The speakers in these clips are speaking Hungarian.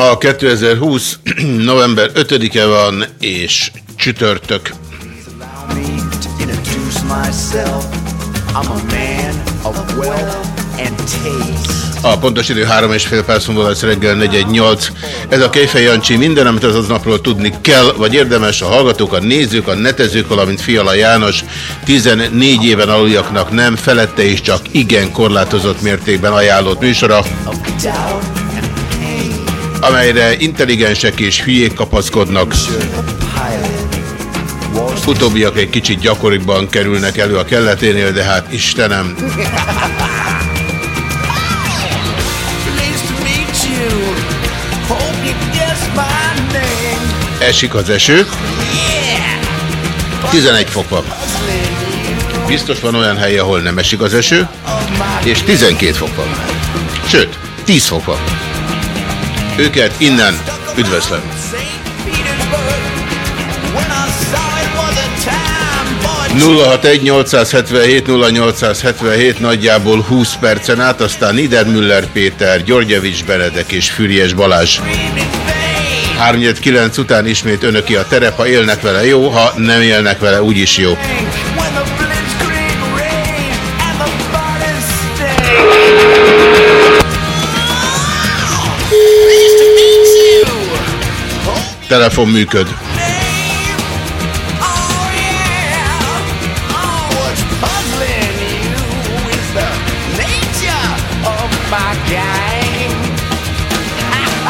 Ma 2020. november 5-e van, és csütörtök. A pontos idő 3 és fél perc múlva lesz reggel 418. Ez a Kejfej Jancsi minden, amit az napról tudni kell, vagy érdemes a hallgatók, a nézők, a netezők, valamint Fiala János 14 éven aluljaknak nem, felette is csak igen korlátozott mértékben ajánlott műsora, amelyre intelligensek és hülyék kapaszkodnak. Utóbbiak egy kicsit gyakoriban kerülnek elő a kelleténél, de hát Istenem, esik az eső, 11 fok van. Biztos van olyan hely, ahol nem esik az eső, és 12 fok van. Sőt, 10 fok van. Őket innen üdvözlöm. St. Petersburg. When I saw it was a time, boy. 061 877 0877 nagyjából 20 percen át, aztán Niedermüller Péter, Györgyevics Benedek és Füriyes Balázs. Dreaming vain. 39 után ismét önöki a terep, ha élnek vele jó, ha nem élnek vele úgyis jó. My game.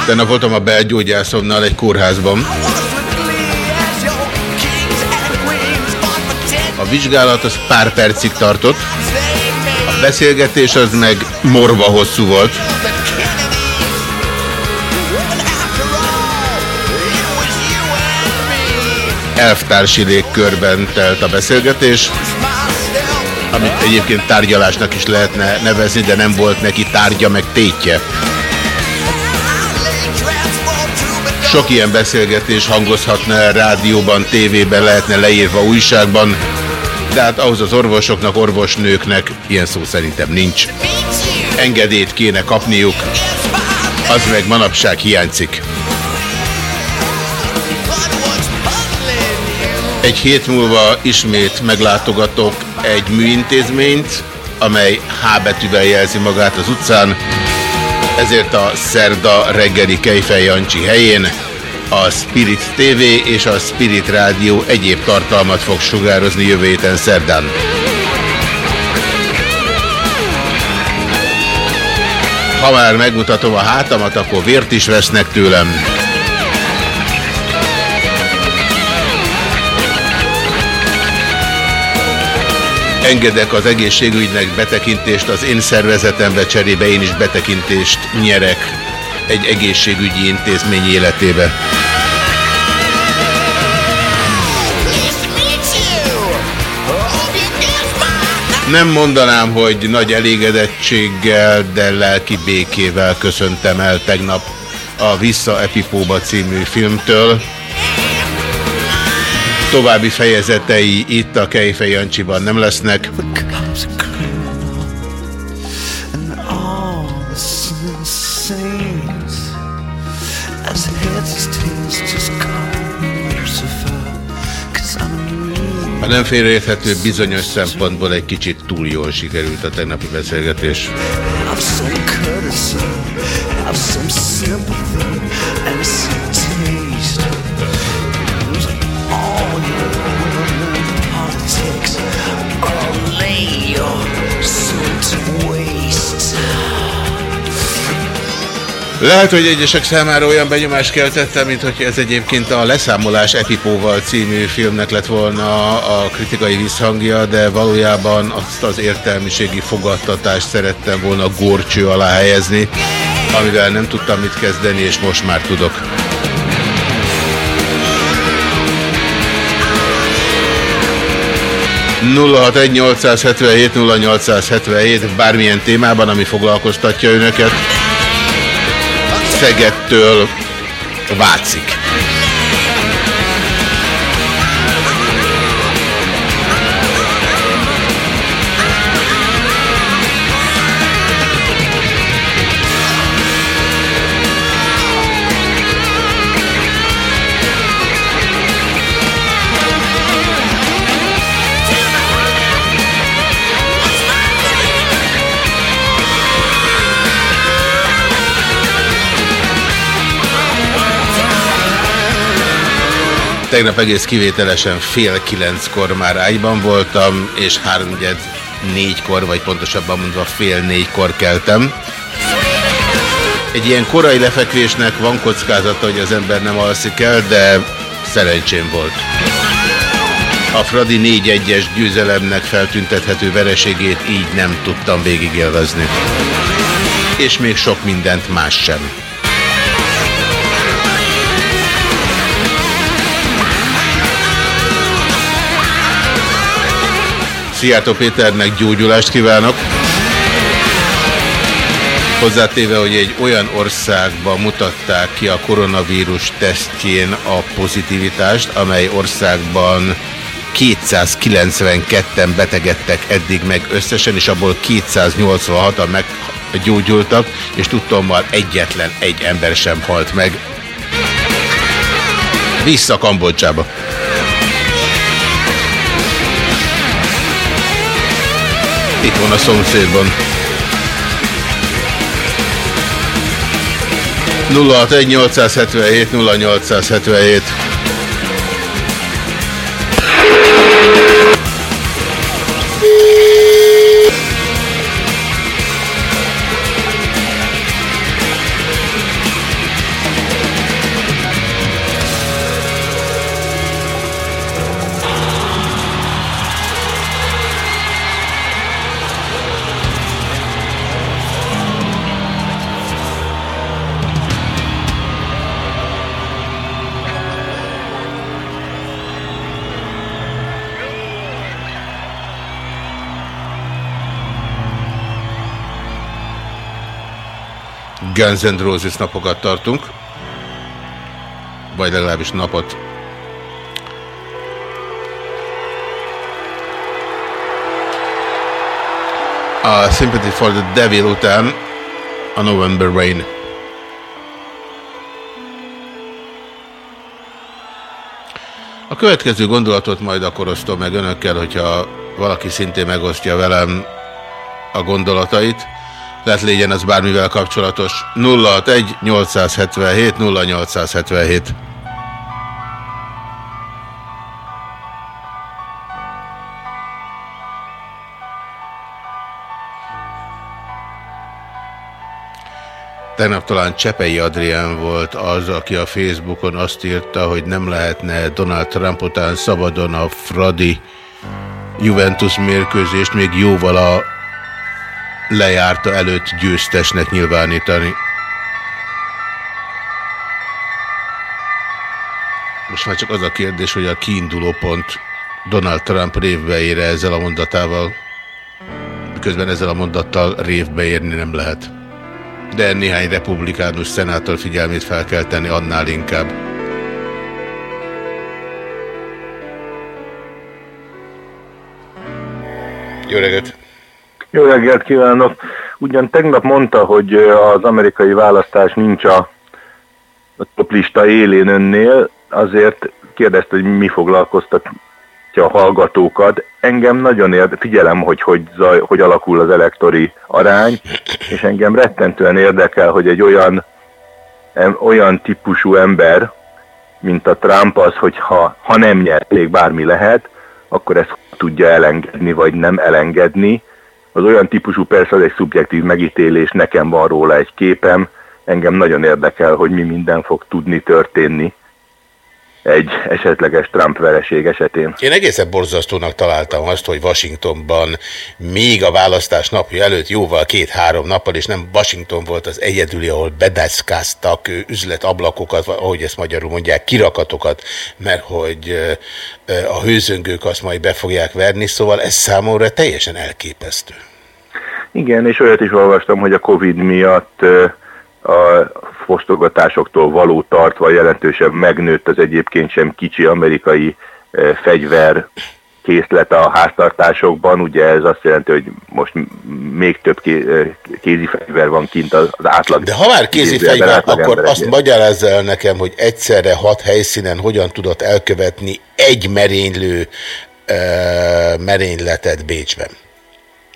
Tegnap voltam a belgyógyászomnál egy kórházban. A vizsgálat az pár percig tartott, a beszélgetés az meg morva hosszú volt. Elvtársi légkörben telt a beszélgetés, amit egyébként tárgyalásnak is lehetne nevezni, de nem volt neki tárgya meg tétje. Sok ilyen beszélgetés hangozhatna rádióban, tévében, lehetne leírva újságban, de hát ahhoz az orvosoknak, orvosnőknek ilyen szó szerintem nincs. Engedélyt kéne kapniuk, az meg manapság hiányzik. Egy hét múlva ismét meglátogatok egy műintézményt, amely H betűvel jelzi magát az utcán, ezért a szerda reggeli Kejfej Jancsi helyén a Spirit TV és a Spirit Rádió egyéb tartalmat fog sugározni jövő héten szerdán. Ha már megmutatom a hátamat, akkor vért is vesznek tőlem. Engedek az egészségügynek betekintést az én szervezetembe, cserébe én is betekintést nyerek egy egészségügyi intézmény életébe. Nem mondanám, hogy nagy elégedettséggel, de lelki békével köszöntem el tegnap a Vissza Epipóba című filmtől. További fejezetei itt a Kejfej Jancsiban nem lesznek. a nem félreérthető, bizonyos szempontból egy kicsit túl jól sikerült a tegnapi beszélgetés. Have some courtesy, have some sympathy, Lehet, hogy egyesek számára olyan benyomást keltettem, mint hogy ez egyébként a Leszámolás Epipóval című filmnek lett volna a kritikai visszhangja, de valójában azt az értelmiségi fogadtatást szerettem volna górcső alá helyezni, amivel nem tudtam mit kezdeni, és most már tudok. egy 0877 0877 bármilyen témában, ami foglalkoztatja önöket. Szegedtől Vácig. Tegnap egész kivételesen fél kilenckor már ágyban voltam, és háromnyed négykor, vagy pontosabban mondva fél négykor keltem. Egy ilyen korai lefekvésnek van kockázata, hogy az ember nem alszik el, de szerencsém volt. A Fradi 4-1-es győzelemnek feltüntethető vereségét így nem tudtam végigélvezni. És még sok mindent más sem. Szijjártó Péternek gyógyulást kívánok. Hozzátéve, hogy egy olyan országban mutatták ki a koronavírus tesztjén a pozitivitást, amely országban 292-en betegedtek eddig meg összesen, és abból 286-an meggyógyultak, és tudtommal egyetlen egy ember sem halt meg. Vissza Kambodzsába. Itt van a szomszédban. 061 877 0877 Guns N' Roses napokat tartunk. Vagy legalábbis napot. A Sympathy for the Devil után a November Rain. A következő gondolatot majd akkor osztom meg önökkel, hogyha valaki szintén megosztja velem a gondolatait lehet legyen az bármivel kapcsolatos. 061 877 0877 Tegnap talán Csepei Adrián volt az, aki a Facebookon azt írta, hogy nem lehetne Donald Trump után szabadon a Fradi Juventus mérkőzést még jóval a lejárta előtt győztesnek nyilvánítani. Most már csak az a kérdés, hogy a kiinduló pont Donald Trump révbe ére ezzel a mondatával, miközben ezzel a mondattal révbe érni nem lehet. De néhány republikánus szenátor figyelmét fel kell tenni annál inkább. Jó reggelt! Jó reggelt kívánok! Ugyan tegnap mondta, hogy az amerikai választás nincs a, toplista élén önnél, azért kérdezte, hogy mi foglalkoztat a hallgatókat. Engem nagyon érde, figyelem, hogy hogy, zaj, hogy alakul az elektori arány, és engem rettentően érdekel, hogy egy olyan, olyan típusú ember, mint a Trump az, hogy ha, ha nem nyer, még bármi lehet, akkor ezt tudja elengedni, vagy nem elengedni. Az olyan típusú, persze az egy szubjektív megítélés, nekem van róla egy képem, engem nagyon érdekel, hogy mi minden fog tudni történni egy esetleges Trump vereség esetén. Én egészen borzasztónak találtam azt, hogy Washingtonban még a választás napja előtt jóval két-három nappal, és nem Washington volt az egyedüli, ahol bedeszkáztak üzletablakokat, vagy ahogy ezt magyarul mondják, kirakatokat, mert hogy a hőzöngők azt majd be fogják verni, szóval ez számomra teljesen elképesztő. Igen, és olyat is olvastam, hogy a Covid miatt a fosztogatásoktól való tartva jelentősen megnőtt az egyébként sem kicsi amerikai fegyver készlet a háztartásokban, ugye ez azt jelenti, hogy most még több kézi fegyver van kint az átlag. De ha már kézi fegyver, akkor azt magyarázza el nekem, hogy egyszerre hat helyszínen hogyan tudott elkövetni egy merénylő uh, merényletet Bécsben.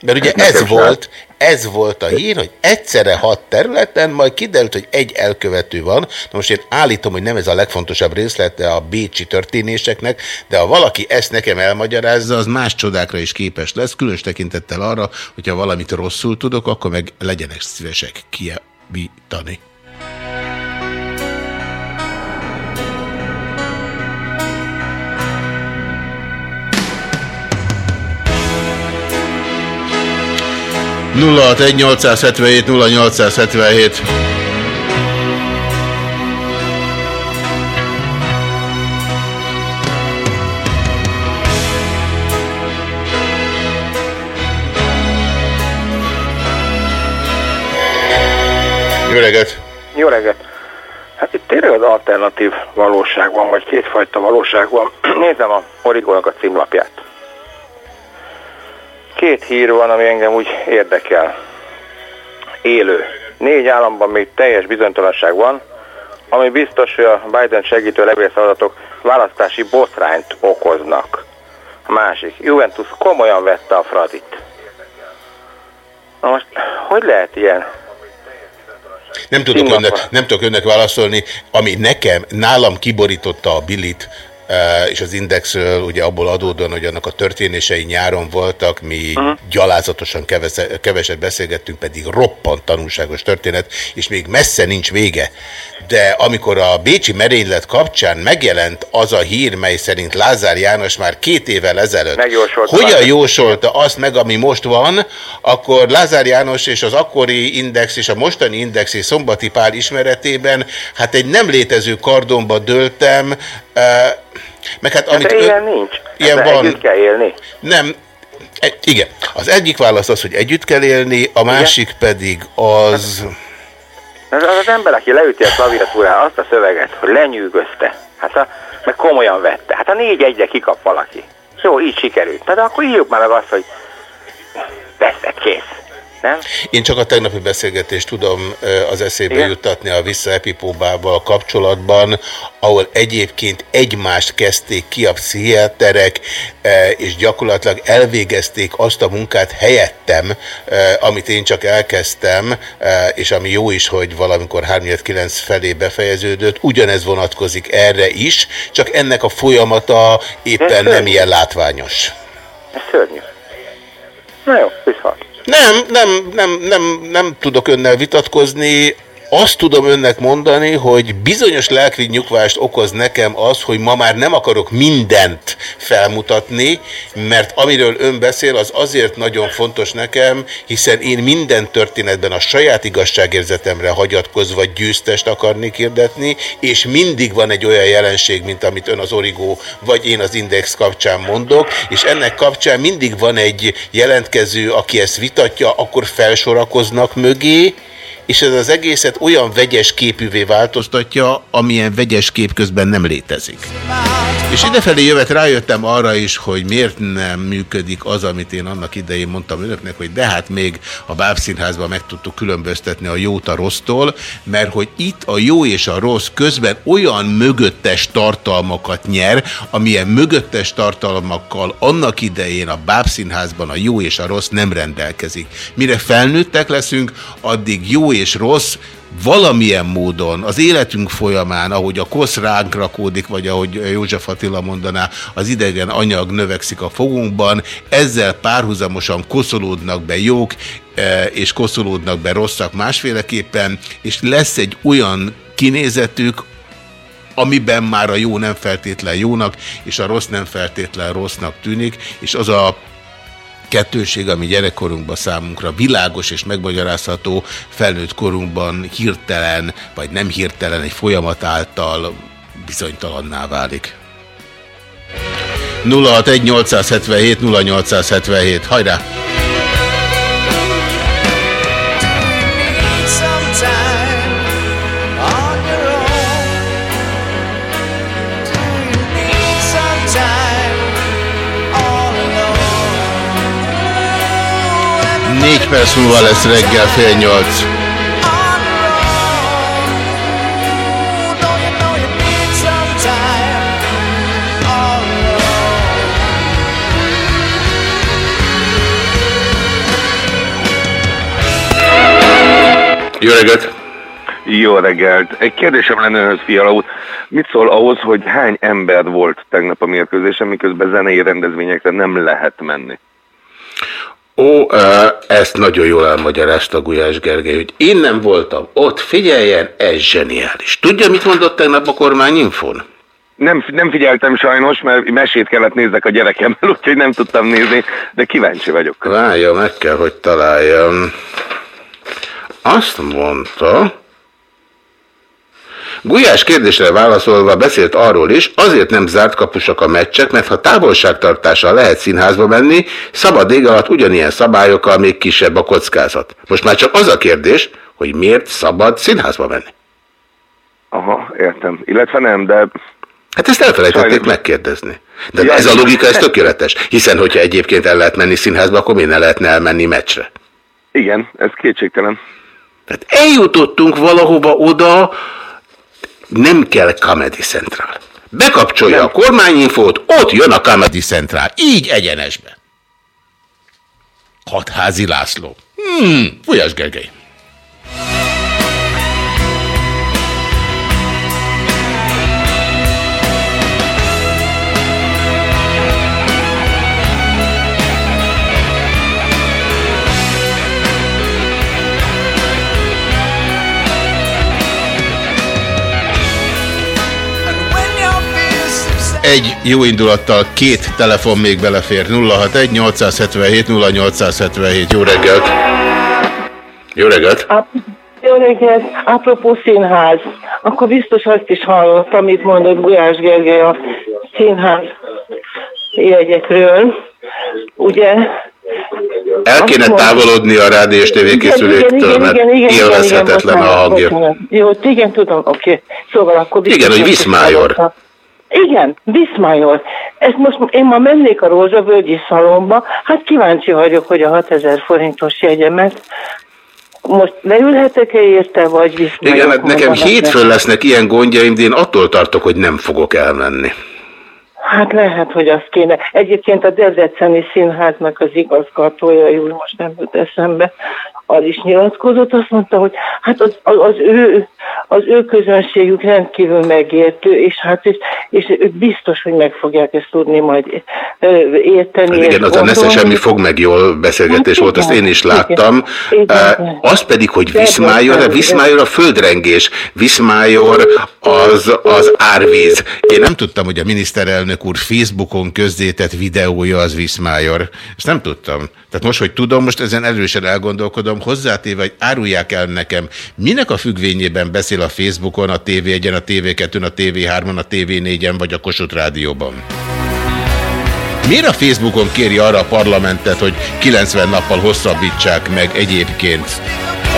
Mert ugye ez, ez volt, ez volt a hír, hogy egyszerre hat területen, majd kiderült, hogy egy elkövető van. Na most én állítom, hogy nem ez a legfontosabb részlete a bécsi történéseknek, de ha valaki ezt nekem elmagyarázza, az más csodákra is képes lesz, különös tekintettel arra, hogyha valamit rosszul tudok, akkor meg legyenek szívesek kiavítani. 061 877 0877 Jó reggelt! Jó reggelt! Hát itt tényleg az alternatív valóság van, vagy kétfajta valóság van. Nézem a Origónak a címlapját két hír van, ami engem úgy érdekel. Élő. Négy államban még teljes bizonytalanság van, ami biztos, hogy a Biden segítő levélszavazatok választási botrányt okoznak. A másik. Juventus komolyan vette a Fradit. Na most, hogy lehet ilyen nem tudok, önnek, nem tudok önnek válaszolni, ami nekem, nálam kiborította a bilit, és az Indexről ugye abból adódóan, hogy annak a történései nyáron voltak, mi uh -huh. gyalázatosan keveset, keveset beszélgettünk, pedig roppant tanulságos történet, és még messze nincs vége. De amikor a Bécsi merénylet kapcsán megjelent az a hír, mely szerint Lázár János már két évvel ezelőtt hogyan már. jósolta azt meg, ami most van, akkor Lázár János és az akkori Index és a mostani Index és Szombati Pál ismeretében hát egy nem létező kardonba döltem, meg hát, amit hát ilyen nincs. Ilyen Ezzel van. Együtt kell élni. Nem, e, igen. Az egyik válasz az, hogy együtt kell élni, a másik igen? pedig az... Az, az az ember, aki leüti a klaviatúrára azt a szöveget, hogy lenyűgözte, hát a, meg komolyan vette. Hát a négy egyre kikap valaki. Jó, így sikerült. Na de akkor írjuk már meg azt, hogy veszed, kész nem? Én csak a tegnapi beszélgetést tudom az eszébe Igen? juttatni a Vissza Epipóbával kapcsolatban, ahol egyébként egymást kezdték ki a pszichiáterek, és gyakorlatilag elvégezték azt a munkát helyettem, amit én csak elkezdtem, és ami jó is, hogy valamikor 3-9 felé befejeződött, ugyanez vonatkozik erre is, csak ennek a folyamata éppen nem ilyen látványos. Ez szörnyű. Na jó, viszont. Nem, nem, nem, nem, nem tudok önnel vitatkozni. Azt tudom önnek mondani, hogy bizonyos lelkvi nyugvást okoz nekem az, hogy ma már nem akarok mindent felmutatni, mert amiről ön beszél, az azért nagyon fontos nekem, hiszen én minden történetben a saját igazságérzetemre hagyatkozva győztest akarnék hirdetni, és mindig van egy olyan jelenség, mint amit ön az Origo vagy én az Index kapcsán mondok, és ennek kapcsán mindig van egy jelentkező, aki ezt vitatja, akkor felsorakoznak mögé, és ez az egészet olyan vegyes képűvé változtatja, amilyen vegyes kép közben nem létezik. És idefelé jövet rájöttem arra is, hogy miért nem működik az, amit én annak idején mondtam önöknek, hogy de hát még a bábszínházban meg tudtuk különböztetni a jót a rossztól, mert hogy itt a jó és a rossz közben olyan mögöttes tartalmakat nyer, amilyen mögöttes tartalmakkal annak idején a bábszínházban a jó és a rossz nem rendelkezik. Mire felnőttek leszünk, addig jó és rossz valamilyen módon az életünk folyamán, ahogy a kosz ránk rakódik, vagy ahogy József Attila mondaná, az idegen anyag növekszik a fogunkban, ezzel párhuzamosan koszolódnak be jók, e, és koszolódnak be rosszak másféleképpen, és lesz egy olyan kinézetük, amiben már a jó nem feltétlen jónak, és a rossz nem feltétlen rossznak tűnik, és az a kettőség, ami gyerekkorunkban számunkra világos és megmagyarázható, felnőtt korunkban hirtelen, vagy nem hirtelen egy folyamat által bizonytalanná válik. 061 877 0877, hajrá! Négy perc múlva lesz reggel fél nyolc. Jó reggelt! Jó reggelt! Egy kérdésem lenne önhöz, Fiala út. Mit szól ahhoz, hogy hány ember volt tegnap a mérkőzésen, miközben zenei rendezvényekre nem lehet menni? Ó, ezt nagyon jól elmagyarázta Gulyás Gergely, hogy én nem voltam ott, figyeljen, ez zseniális. Tudja, mit mondott tegnap a kormányinfon? Nem, nem figyeltem sajnos, mert mesét kellett nézzek a gyerekemmel, úgyhogy nem tudtam nézni, de kíváncsi vagyok. Várja, meg kell, hogy találjam. Azt mondta, Gulyás kérdésre válaszolva beszélt arról is, azért nem zárt kapusak a meccsek, mert ha távolságtartással lehet színházba menni, szabad ég alatt ugyanilyen szabályokkal még kisebb a kockázat. Most már csak az a kérdés, hogy miért szabad színházba menni. Aha, értem. Illetve nem, de... Hát ezt elfelejtették Sajnos. megkérdezni. De ja, ez a logika, ez tökéletes. Hiszen, hogyha egyébként el lehet menni színházba, akkor miért ne lehetne elmenni meccsre? Igen, ez kétségtelen. Tehát eljutottunk valahova oda, nem kell Comedy Central. Bekapcsolja nem. a kormányinfót, ott jön a Comedy Central. Így egyenesbe. Hatházi László. Hmm, Fújás Gergely. Egy jó indulattal két telefon még belefér. 061 877 0877. Jó reggelt! Jó reggelt! Jó reggelt! Apropó színház, akkor biztos azt is hallott, amit mondott Gulyás Gergely a színház jegyekről. Ugye el kéne távolodni a rádió és tévékészüléktől, mert élvezhetetlen a hangja. Jó, igen, tudom, oké. Okay. Szóval akkor... Igen, hogy Viszmájor. Igen, Viszmajor. Ezt most én ma mennék a Rózsavölgyi szalomba, hát kíváncsi vagyok, hogy a 6000 forintos jegyemet most leülhetek-e érte, vagy Viszmajor? Igen, hát nekem hétfőn lesznek ilyen gondjaim, de én attól tartok, hogy nem fogok elmenni. Hát lehet, hogy az kéne. Egyébként a Debreceni Színháznak az igazgatója, jól most nem jut eszembe, az is nyilatkozott, azt mondta, hogy hát az, az, ő, az ő közönségük rendkívül megértő, és hát és, és ők biztos, hogy meg fogják ezt tudni majd érteni. Hát igen, az a nesze semmi fog meg jól beszélgetés hát volt, igen, azt én is láttam. Igen, igen. Az pedig, hogy Viszmájor, a Viszmájor a földrengés, Viszmájor az, az árvíz. Én nem tudtam, hogy a miniszterelnök úr Facebookon közzétett videója az Viszmájor. Ezt nem tudtam. Tehát most, hogy tudom, most ezen erősen elgondolkodom, hozzátéve, hogy árulják el nekem, minek a függvényében beszél a Facebookon, a TV1-en, a TV2-n, a TV3-on, a TV4-en vagy a Kossuth Rádióban. Miért a Facebookon kéri arra a parlamentet, hogy 90 nappal hosszabbítsák meg egyébként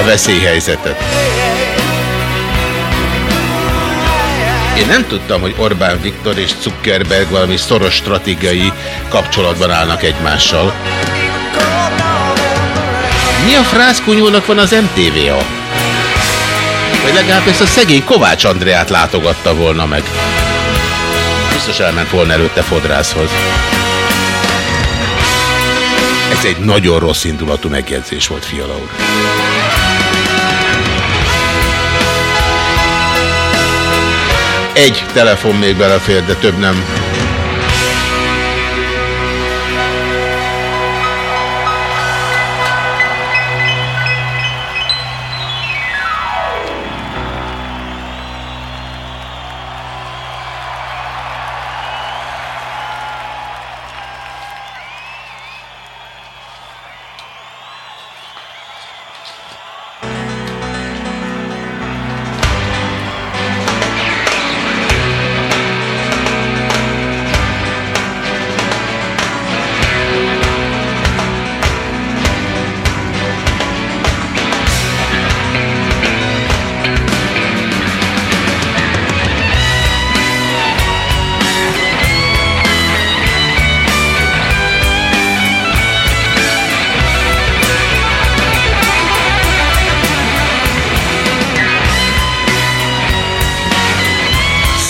a veszélyhelyzetet. Én nem tudtam, hogy Orbán Viktor és Zuckerberg valami szoros stratégiai kapcsolatban állnak egymással. Mi a frászkunyónak van az MTVA? Vagy legalább ezt a szegény Kovács Andreát látogatta volna meg. Biztos elment volna előtte fodrászhoz. Ez egy nagyon rossz indulatú megjegyzés volt, Fiala úr. Egy telefon még belefér, de több nem.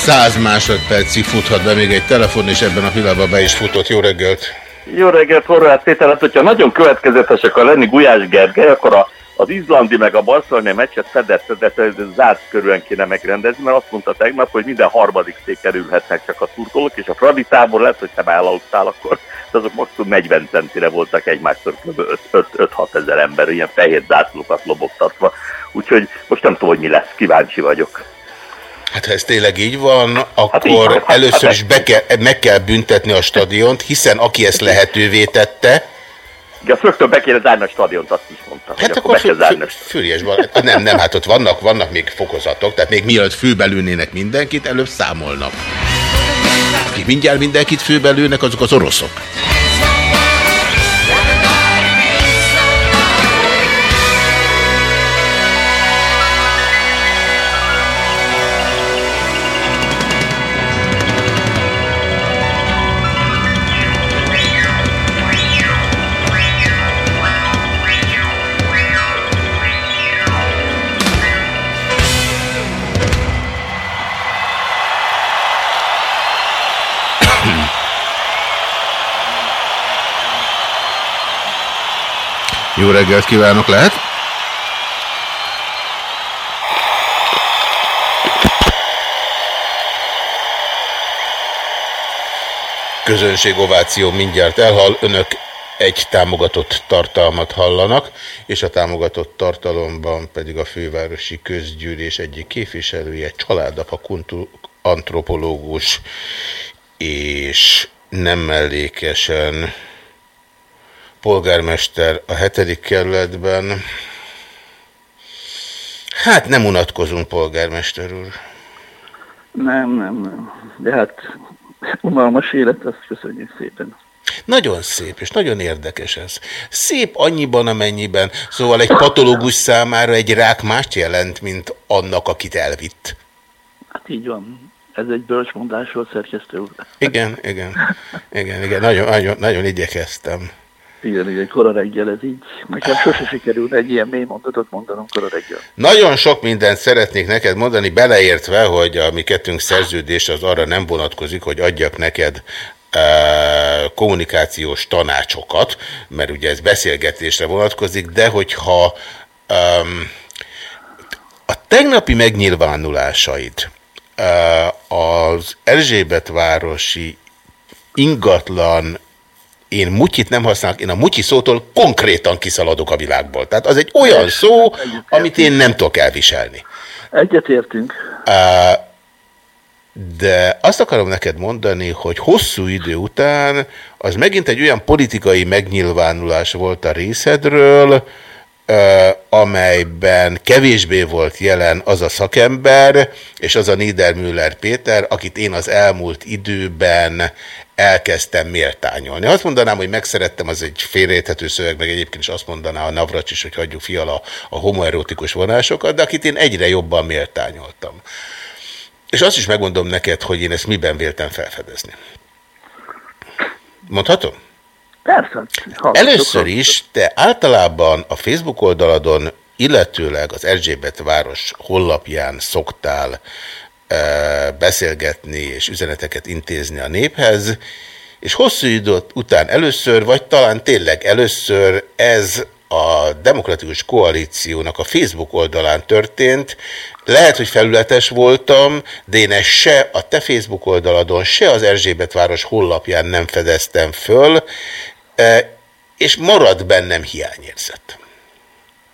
Száz másodpercig futhat be még egy telefon, és ebben a pillanatban be is futott. Jó reggelt! Jó reggelt, Horváth Péter, hát hogyha nagyon következetesek a lenni Gulyás Gergely, akkor a, az izlandi meg a barcelonai meccset fedett, fedett, zárt körülön kéne megrendezni, mert azt mondta tegnap, hogy minden harmadik szék kerülhetnek csak a turkolók, és a Fradi tábor lesz, hogy te elaludtál, akkor azok maximum 40 centire voltak egymástól kb. 5-6 ezer ember, ilyen fehér zászlókat lobogtatva. Úgyhogy most nem tudom, hogy mi lesz, kíváncsi vagyok. Hát ha ez tényleg így van, akkor hát így, először hát is be kell, meg kell büntetni a stadiont, hiszen aki ezt lehetővé tette, Ja, azt rögtön be kéne zárni a stadiont, azt is mondtam. Hát akkor, akkor fű, van. Nem, nem, hát ott vannak, vannak még fokozatok, tehát még mielőtt főbelülnének mindenkit, előbb számolnak. Akik mindjárt mindenkit főbelülnek, azok az oroszok. Jó reggelt kívánok, lehet? Közönség ováció mindjárt elhal, önök egy támogatott tartalmat hallanak, és a támogatott tartalomban pedig a fővárosi közgyűlés egyik képviselője, családapa antropológus, és nem mellékesen polgármester a hetedik kerületben. Hát nem unatkozunk, polgármester úr. Nem, nem, nem. De hát unalmas élet, azt köszönjük szépen. Nagyon szép, és nagyon érdekes ez. Szép annyiban, amennyiben. Szóval egy patológus számára egy rák mást jelent, mint annak, akit elvitt. Hát így van. Ez egy bölcsmondásról szerkesztő úr. Igen, igen. Igen, igen. Nagyon, nagyon, nagyon igyekeztem. Igen, igen, kora reggel ez így. Nekem sose sikerült egy ilyen mély mondatot mondanom kora reggel. Nagyon sok mindent szeretnék neked mondani, beleértve, hogy a mi kettőnk szerződés az arra nem vonatkozik, hogy adjak neked e, kommunikációs tanácsokat, mert ugye ez beszélgetésre vonatkozik, de hogyha um, a tegnapi megnyilvánulásaid uh, az Erzsébet városi ingatlan én mutyit nem használok, én a mutyi szótól konkrétan kiszaladok a világból. Tehát az egy olyan szó, amit én nem tudok elviselni. Egyetértünk. De azt akarom neked mondani, hogy hosszú idő után az megint egy olyan politikai megnyilvánulás volt a részedről, amelyben kevésbé volt jelen az a szakember, és az a Niedermüller Péter, akit én az elmúlt időben elkezdtem méltányolni. Azt mondanám, hogy megszerettem, az egy félreérthető szöveg, meg egyébként is azt mondaná a Navracs is, hogy hagyjuk fiala a homoerotikus vonásokat, de akit én egyre jobban méltányoltam. És azt is megmondom neked, hogy én ezt miben véltem felfedezni. Mondhatom? Persze. Először is te általában a Facebook oldaladon, illetőleg az Erzsébet város hollapján szoktál beszélgetni és üzeneteket intézni a néphez, és hosszú idő után először, vagy talán tényleg először ez a Demokratikus Koalíciónak a Facebook oldalán történt. Lehet, hogy felületes voltam, de én ezt se a te Facebook oldaladon, se az Erzsébet város hollapján nem fedeztem föl, és marad bennem hiányérzet.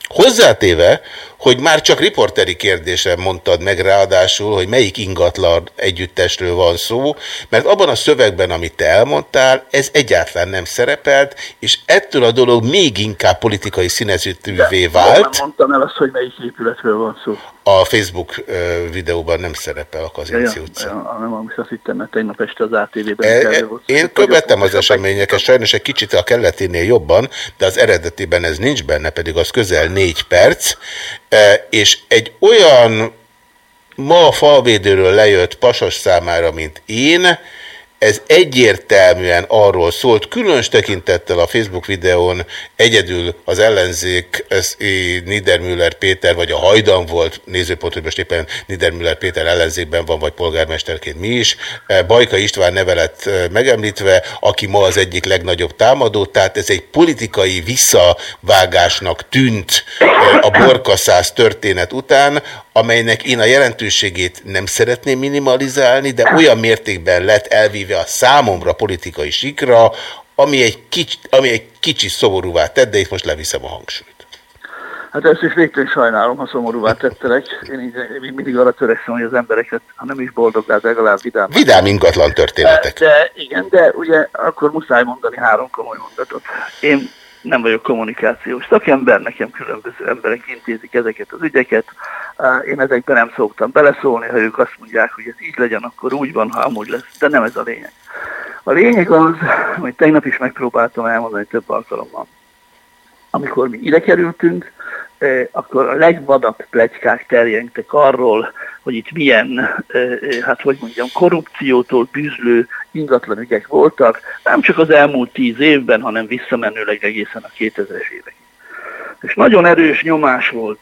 Hozzátéve, hogy már csak riporteri kérdésre mondtad meg ráadásul, hogy melyik ingatlan együttesről van szó, mert abban a szövegben, amit te elmondtál, ez egyáltalán nem szerepelt, és ettől a dolog még inkább politikai színezőtűvé vált. Nem mondtam el azt, hogy melyik épületről van szó. A Facebook videóban nem szerepel a Kazinci ja, utca. Ja, nem, amit azt hittem, mert tegnap este az ATV-ben e, e, Én követtem az eseményeket, sajnos egy kicsit a kelleténél jobban, de az eredetiben ez nincs benne, pedig az közel négy perc, és egy olyan ma a falvédőről lejött pasas számára, mint én, ez egyértelműen arról szólt, különös tekintettel a Facebook videón egyedül az ellenzék, ez Niedermüller Péter, vagy a hajdan volt, nézőpont, hogy most éppen Niedermüller Péter ellenzékben van, vagy polgármesterként mi is, e, Bajka István nevelet e, megemlítve, aki ma az egyik legnagyobb támadó, tehát ez egy politikai visszavágásnak tűnt e, a borkaszász történet után, amelynek én a jelentőségét nem szeretném minimalizálni, de olyan mértékben lett elvíve a számomra politikai sikra, ami egy kicsi, ami egy kicsi szomorúvá tett, de itt most leviszem a hangsúlyt. Hát ezt is végtelen sajnálom, ha szomorúvá tettelek. Én, így, mindig arra törekszem, hogy az embereket, ha nem is boldog, de legalább vidám. Vidám ingatlan történetek. De, de igen, de ugye akkor muszáj mondani három komoly mondatot. Én nem vagyok kommunikációs szakember, nekem különböző emberek intézik ezeket az ügyeket. Én ezekben nem szoktam beleszólni, ha ők azt mondják, hogy ez így legyen, akkor úgy van, ha amúgy lesz, de nem ez a lényeg. A lényeg az, hogy tegnap is megpróbáltam elmondani több alkalommal. Amikor mi ide kerültünk, akkor a legvadabb plegykák terjengtek arról, hogy itt milyen, hát hogy mondjam, korrupciótól bűzlő ingatlan ügyek voltak, nem csak az elmúlt tíz évben, hanem visszamenőleg egészen a 2000-es évekig. És nagyon erős nyomás volt,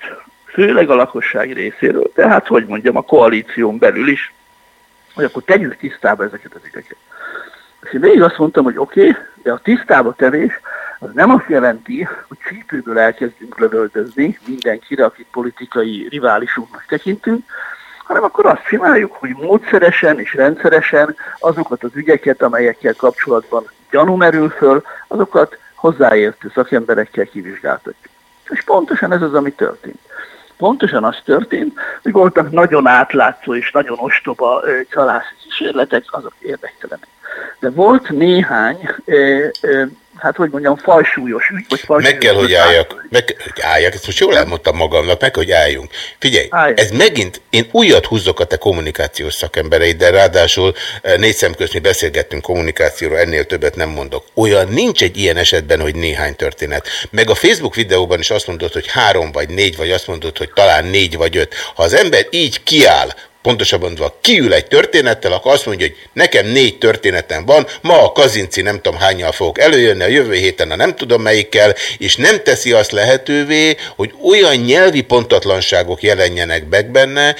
főleg a lakosság részéről, tehát, hogy mondjam, a koalíción belül is, hogy akkor tegyük tisztába ezeket az ügyeket. És én végig azt mondtam, hogy oké, okay, de a tisztába tevés az nem azt jelenti, hogy csípőből elkezdünk lövöldözni mindenkire, akit politikai riválisunknak tekintünk, hanem akkor azt csináljuk, hogy módszeresen és rendszeresen azokat az ügyeket, amelyekkel kapcsolatban gyanú merül föl, azokat hozzáértő szakemberekkel kivizsgáltatjuk. És pontosan ez az, ami történt. Pontosan az történt, hogy voltak nagyon átlátszó és nagyon ostoba csalászi kísérletek, azok érdektelenek. De volt néhány hát hogy mondjam, fajsúlyos ügy, vagy fajsúlyos Meg kell, hogy álljak. Meg, hogy álljak, ezt most jól elmondtam magamnak, meg, hogy álljunk. Figyelj, Álljak. ez megint, én újat húzok a te kommunikációs szakembereid, de ráadásul eh, négy szem közt mi beszélgettünk kommunikációról, ennél többet nem mondok. Olyan nincs egy ilyen esetben, hogy néhány történet. Meg a Facebook videóban is azt mondod, hogy három vagy négy, vagy azt mondod, hogy talán négy vagy öt. Ha az ember így kiáll, pontosabban mondva kiül egy történettel, akkor azt mondja, hogy nekem négy történetem van, ma a kazinci nem tudom hányal fogok előjönni, a jövő héten a nem tudom melyikkel, és nem teszi azt lehetővé, hogy olyan nyelvi pontatlanságok jelenjenek meg benne,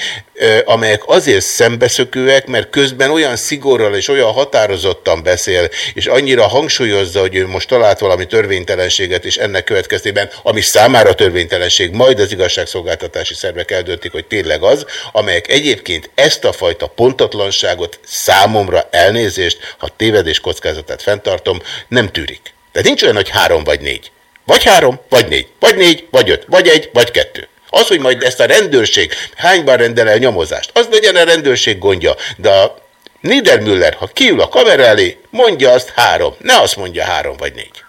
amelyek azért szembeszökőek, mert közben olyan szigorral és olyan határozottan beszél, és annyira hangsúlyozza, hogy ő most talált valami törvénytelenséget, és ennek következtében, ami számára törvénytelenség, majd az igazságszolgáltatási szervek eldöntik, hogy tényleg az, amelyek egyébként ezt a fajta pontatlanságot számomra elnézést, ha tévedés kockázatát fenntartom, nem tűrik. Tehát nincs olyan, hogy három vagy négy. Vagy három, vagy négy, vagy négy, vagy öt, vagy egy, vagy kettő. Az, hogy majd ezt a rendőrség hányban rendel el nyomozást, az legyen a rendőrség gondja, de a Niedermüller, ha kiül a kamera elé, mondja azt három, ne azt mondja három vagy négy.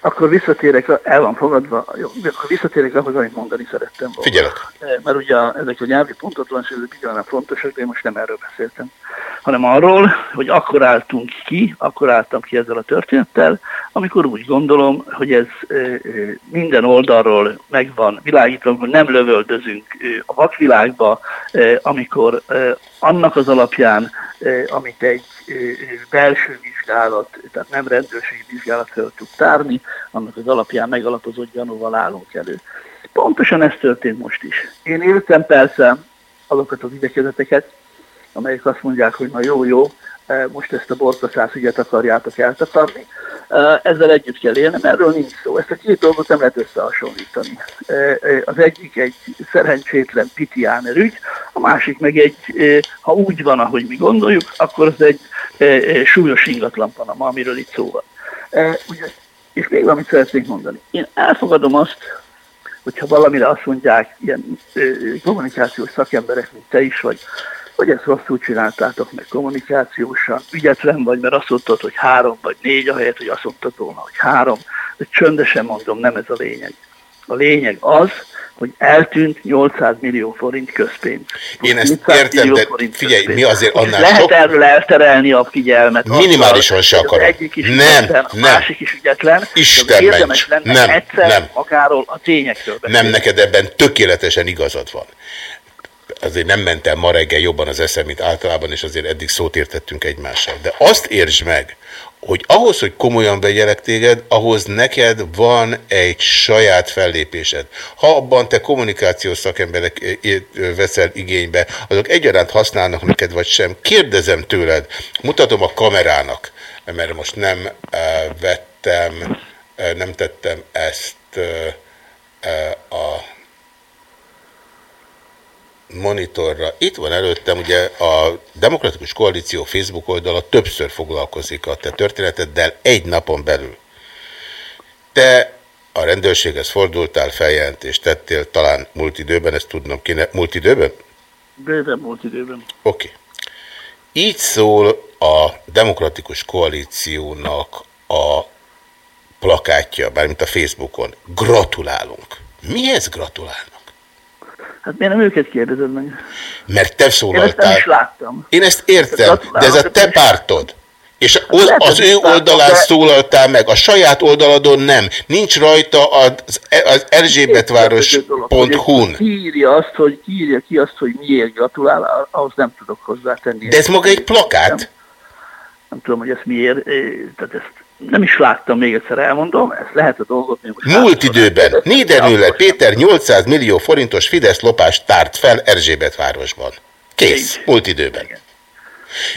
Akkor visszatérek, el van fogadva, jó, akkor visszatérek ahhoz, amit mondani szerettem volna. Figyelek. Mert ugye ezek a nyelvi pontatlanságok ugyanán fontosak, de én most nem erről beszéltem. Hanem arról, hogy akkor álltunk ki, akkor álltam ki ezzel a történettel, amikor úgy gondolom, hogy ez minden oldalról megvan világítva, hogy nem lövöldözünk a vakvilágba, amikor annak az alapján, amit egy belső vizsgálat, tehát nem rendőrségi vizsgálat fel tud tárni, annak az alapján megalapozott gyanúval állunk elő. Pontosan ez történt most is. Én értem persze azokat az idekezeteket, amelyek azt mondják, hogy na jó, jó, most ezt a borkaszász ügyet akarjátok eltakarni. Ezzel együtt kell élnem, erről nincs szó. Ezt a két dolgot nem lehet összehasonlítani. Az egyik egy szerencsétlen pitiáner ügy, a másik meg egy, ha úgy van, ahogy mi gondoljuk, akkor az egy súlyos ingatlan panama, amiről itt szó van. És még valamit szeretnék mondani. Én elfogadom azt, hogyha valamire azt mondják ilyen kommunikációs szakemberek, mint te is vagy, hogy ezt rosszul csináltátok meg kommunikációsan, ügyetlen vagy, mert azt mondtad, hogy három vagy négy, ahelyett, hogy azt mondtad volna, hogy három, de csöndesen mondom, nem ez a lényeg. A lényeg az, hogy eltűnt 800 millió forint közpénz. Én ezt értem, de figyelj, mi azért annál Lehet sok... erről elterelni a figyelmet. Minimálisan se akarok. Egyik is Nem, ügyetlen, a nem. másik is ügyetlen. Isten de érdemes ments. lenne Nem, egyszer nem. magáról a tényekről beszélni. Nem, neked ebben tökéletesen igazad van. Azért nem mentem ma reggel jobban az eszem, mint általában, és azért eddig szót értettünk egymással. De azt értsd meg, hogy ahhoz, hogy komolyan vegyenek téged, ahhoz neked van egy saját fellépésed. Ha abban te kommunikációs szakemberek eh, eh, veszel igénybe, azok egyaránt használnak neked, vagy sem. Kérdezem tőled, mutatom a kamerának, mert most nem eh, vettem, nem tettem ezt a monitorra. Itt van előttem, ugye a Demokratikus Koalíció Facebook oldala többször foglalkozik a te történeteddel egy napon belül. Te a rendőrséghez fordultál, feljelentést tettél, talán múlt időben, ezt tudnom kéne. Múlt időben? Bőven múlt időben. Oké. Okay. Így szól a Demokratikus Koalíciónak a plakátja, bármint a Facebookon. Gratulálunk. Mihez gratulálnak? Hát miért nem őket kérdezed meg? Mert te Én ezt nem szólaltál. is láttam. Én ezt értem, de ez a te pártod. És az, Lehet, az hogy ő oldalán szólaltál meg, a saját oldaladon nem. Nincs rajta az, az erzsébetváros.hu-n. Írja azt, hogy írja ki azt, hogy miért gratulál, ahhoz nem tudok hozzátenni. De ez maga egy plakát? Nem tudom, hogy ezt miért, eh, tehát ezt nem is láttam, még egyszer elmondom, ezt lehet a dolgot még most Múlt időben Niedermüller Péter 800 millió forintos Fidesz lopást tárt fel Erzsébetvárosban. Kész. Múlt időben.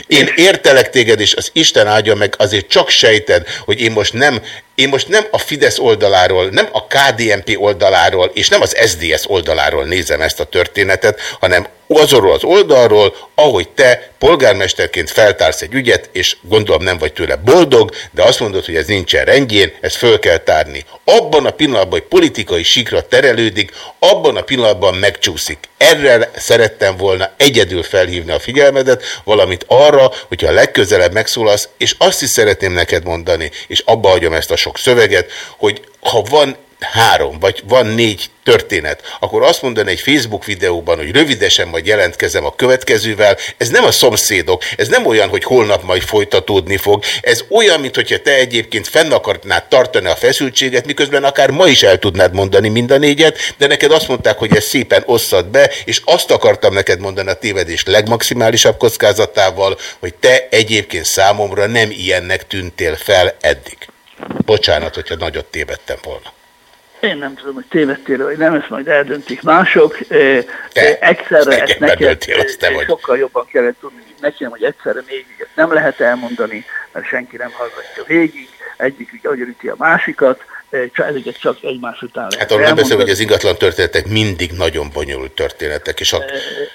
Én értelek téged, és az Isten áldja meg, azért csak sejted, hogy én most nem, én most nem a Fidesz oldaláról, nem a KDNP oldaláról, és nem az SDS oldaláról nézem ezt a történetet, hanem azonról az oldalról, ahogy te polgármesterként feltársz egy ügyet, és gondolom nem vagy tőle boldog, de azt mondod, hogy ez nincsen rendjén, ezt föl kell tárni. Abban a pillanatban, hogy politikai sikra terelődik, abban a pillanatban megcsúszik. Erre szerettem volna egyedül felhívni a figyelmedet, valamint arra, hogyha legközelebb megszólalsz, és azt is szeretném neked mondani, és abba hagyom ezt a sok szöveget, hogy ha van három, vagy van négy történet, akkor azt mondani egy Facebook videóban, hogy rövidesen majd jelentkezem a következővel, ez nem a szomszédok, ez nem olyan, hogy holnap majd folytatódni fog, ez olyan, mint hogyha te egyébként fenn akartnád tartani a feszültséget, miközben akár ma is el tudnád mondani mind a négyet, de neked azt mondták, hogy ezt szépen osszad be, és azt akartam neked mondani a tévedés legmaximálisabb kockázatával, hogy te egyébként számomra nem ilyennek tűntél fel eddig. Bocsánat, hogyha nagyot tévedtem volna. Én nem tudom, hogy tévedtél, vagy nem, ezt majd eldöntik mások. Eh, Egyszerre ezt neked azt te vagy. sokkal jobban kellett tudni, mint nekem, hogy egyszerre négy ügyet nem lehet elmondani, mert senki nem hallgatja végig, egyik ügy agyonüti a másikat, ezeket csak egymás után lehet Hát arról nem beszélve, hogy az ingatlan történetek mindig nagyon bonyolult történetek, és a,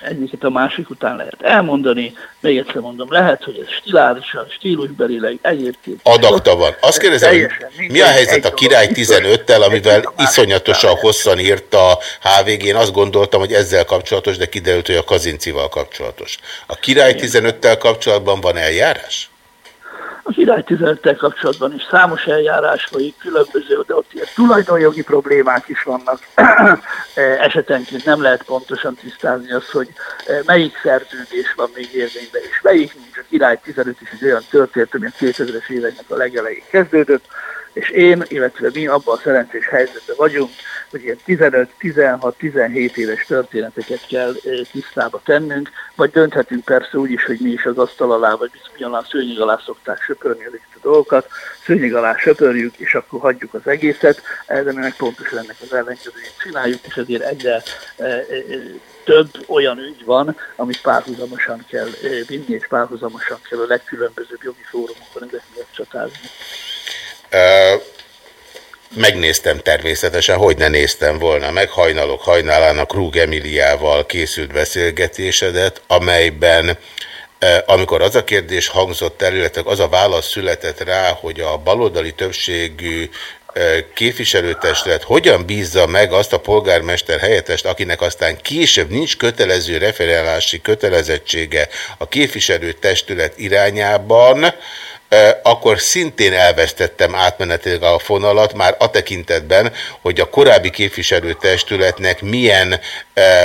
egyiket a másik után lehet elmondani. Még egyszer mondom, lehet, hogy ez stilárisan, stílusbelileg egyébként. adakta van. Azt kérdezem, hogy mi a helyzet a Király dolog 15-tel, amivel iszonyatosan hosszan írt a HVG, én azt gondoltam, hogy ezzel kapcsolatos, de kiderült, hogy a Kazincival kapcsolatos. A Király 15-tel kapcsolatban van eljárás? A király 15 kapcsolatban is számos eljárás folyik, különböző, de ott ilyen tulajdonjogi problémák is vannak. Esetenként nem lehet pontosan tisztázni azt, hogy melyik szerződés van még érvényben, és melyik nincs. A király 15 is egy olyan történet, ami a 2000-es éveknek a legelején kezdődött, és én, illetve mi abban a szerencsés helyzetben vagyunk, hogy ilyen 15, 16, 17 éves történeteket kell tisztába tennünk, vagy dönthetünk persze úgy is, hogy mi is az asztal alá, vagy mi alá, szőnyeg alá szokták söpörni ezeket a dolgokat, szőnyeg alá söpörjük, és akkor hagyjuk az egészet, de meg pontosan ennek az ellenkezőjét csináljuk, és ezért egyre több olyan ügy van, amit párhuzamosan kell vinni, és párhuzamosan kell a legkülönbözőbb jogi fórumokon ezeket csatázni. Megnéztem természetesen, hogy ne néztem volna meg hajnalok hajnálának Rúg Emiliával készült beszélgetésedet, amelyben amikor az a kérdés hangzott illetve az a válasz született rá, hogy a baloldali többségű képviselőtestület hogyan bízza meg azt a polgármester helyettest, akinek aztán később nincs kötelező referálási kötelezettsége a képviselőtestület irányában, akkor szintén elvesztettem átmenetileg a fonalat, már a tekintetben, hogy a korábbi képviselőtestületnek milyen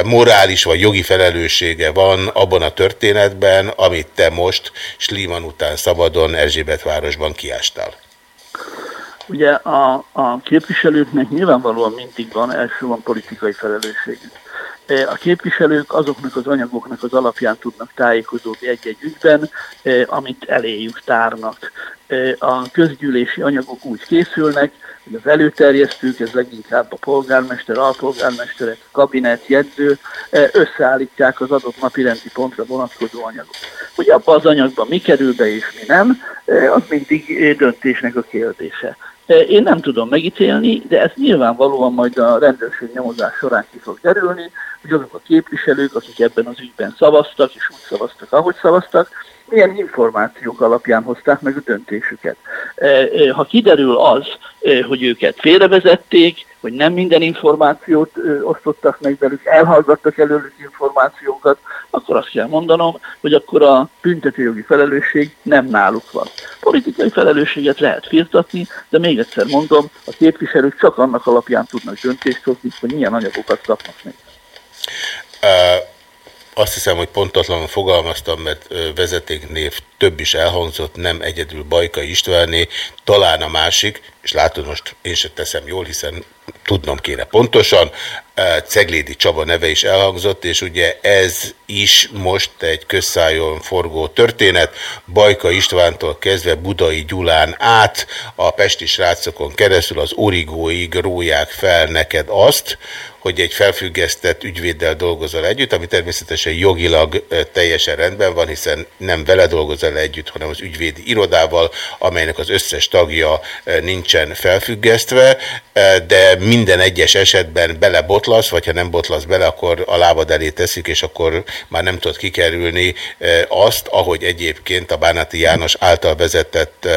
morális vagy jogi felelőssége van abban a történetben, amit te most Slíman után szabadon Erzsébetvárosban kiástál. Ugye a, a képviselőknek nyilvánvalóan mindig van elsősorban politikai felelősségük. E, a képviselők azoknak az anyagoknak az alapján tudnak tájékozódni egy-egy ügyben, e, amit eléjük tárnak. E, a közgyűlési anyagok úgy készülnek, hogy az előterjesztők, ez leginkább a polgármester, alpolgármesterek, kabinet, jegyző, összeállítják az adott napirendi pontra vonatkozó anyagot. Hogy abban az anyagban mi kerül be és mi nem, az mindig döntésnek a kérdése. Én nem tudom megítélni, de ez nyilvánvalóan majd a rendőrség nyomozás során ki fog derülni, hogy azok a képviselők, akik ebben az ügyben szavaztak, és úgy szavaztak, ahogy szavaztak, milyen információk alapján hozták meg a döntésüket. E, e, ha kiderül az, e, hogy őket félrevezették, hogy nem minden információt osztottak meg velük, elhallgattak előlük információkat, akkor azt kell mondanom, hogy akkor a büntetőjogi felelősség nem náluk van. Politikai felelősséget lehet firtatni, de még egyszer mondom, a képviselők csak annak alapján tudnak döntést hozni, hogy milyen anyagokat kapnak meg. Uh azt hiszem, hogy pontatlanul fogalmaztam, mert vezetéknév több is elhangzott, nem egyedül Bajka Istváné, talán a másik, és látod most én sem teszem jól, hiszen tudnom kéne pontosan, Ceglédi Csaba neve is elhangzott, és ugye ez is most egy közszájon forgó történet. Bajka Istvántól kezdve Budai Gyulán át, a Pesti srácokon keresztül az Origóig róják fel neked azt, hogy egy felfüggesztett ügyvéddel dolgozol együtt, ami természetesen jogilag teljesen rendben van, hiszen nem vele dolgozol együtt, hanem az ügyvédi irodával, amelynek az összes tagja nincsen felfüggesztve, de minden egyes esetben belebotlasz, vagy ha nem botlasz bele, akkor a lábad elé teszik, és akkor már nem tudod kikerülni azt, ahogy egyébként a Bánati János által vezetett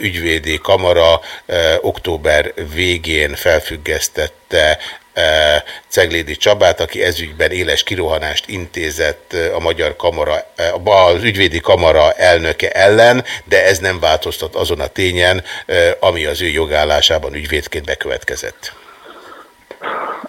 ügyvédi kamara október végén felfüggesztette Ceglédi Csabát, aki ezügyben éles kirohanást intézett a Magyar Kamara, az ügyvédi kamara elnöke ellen, de ez nem változtat azon a tényen, ami az ő jogállásában ügyvédként bekövetkezett.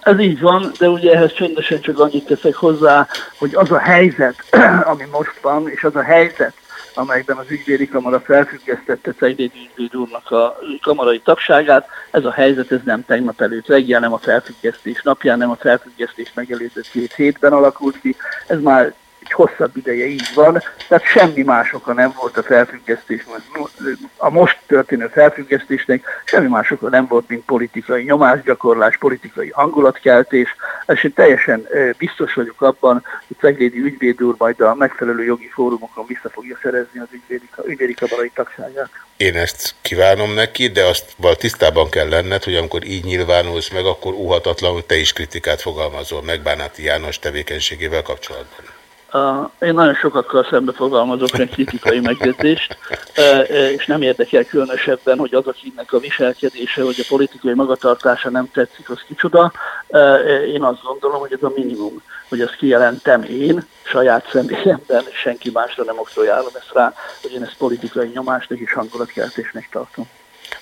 Ez így van, de ugye ehhez csöndesen csak annyit teszek hozzá, hogy az a helyzet, ami most van, és az a helyzet, amelyben az ügyvédi kamara felfüggesztette Ceglédi ügyvéd úrnak a kamarai tagságát. Ez a helyzet ez nem tegnap előtt reggel, nem a felfüggesztés napján, nem a felfüggesztés megelőző két hétben alakult ki. Ez már egy hosszabb ideje így van, tehát semmi más oka nem volt a felfüggesztés, a most történő felfüggesztésnek semmi más oka nem volt, mint politikai nyomásgyakorlás, politikai hangulatkeltés, és én teljesen biztos vagyok abban, hogy Ceglédi ügyvéd úr majd a megfelelő jogi fórumokon vissza fogja szerezni az ügyvédi, ügyvédi kamarai tagságát. Én ezt kívánom neki, de azt val tisztában kell lenned, hogy amikor így nyilvánulsz meg, akkor óhatatlanul te is kritikát fogalmazol meg Bánáti János tevékenységével kapcsolatban. Én nagyon sokakkal szembe fogalmazok egy kritikai megjegyzést, és nem érdekel különösebben, hogy az, akinek a viselkedése, vagy a politikai magatartása nem tetszik, az kicsoda. Én azt gondolom, hogy ez a minimum, hogy ezt kijelentem én, saját személyemben, senki másra nem oktojálom ezt rá, hogy én ezt politikai nyomásnak és hangulatkeltésnek tartom.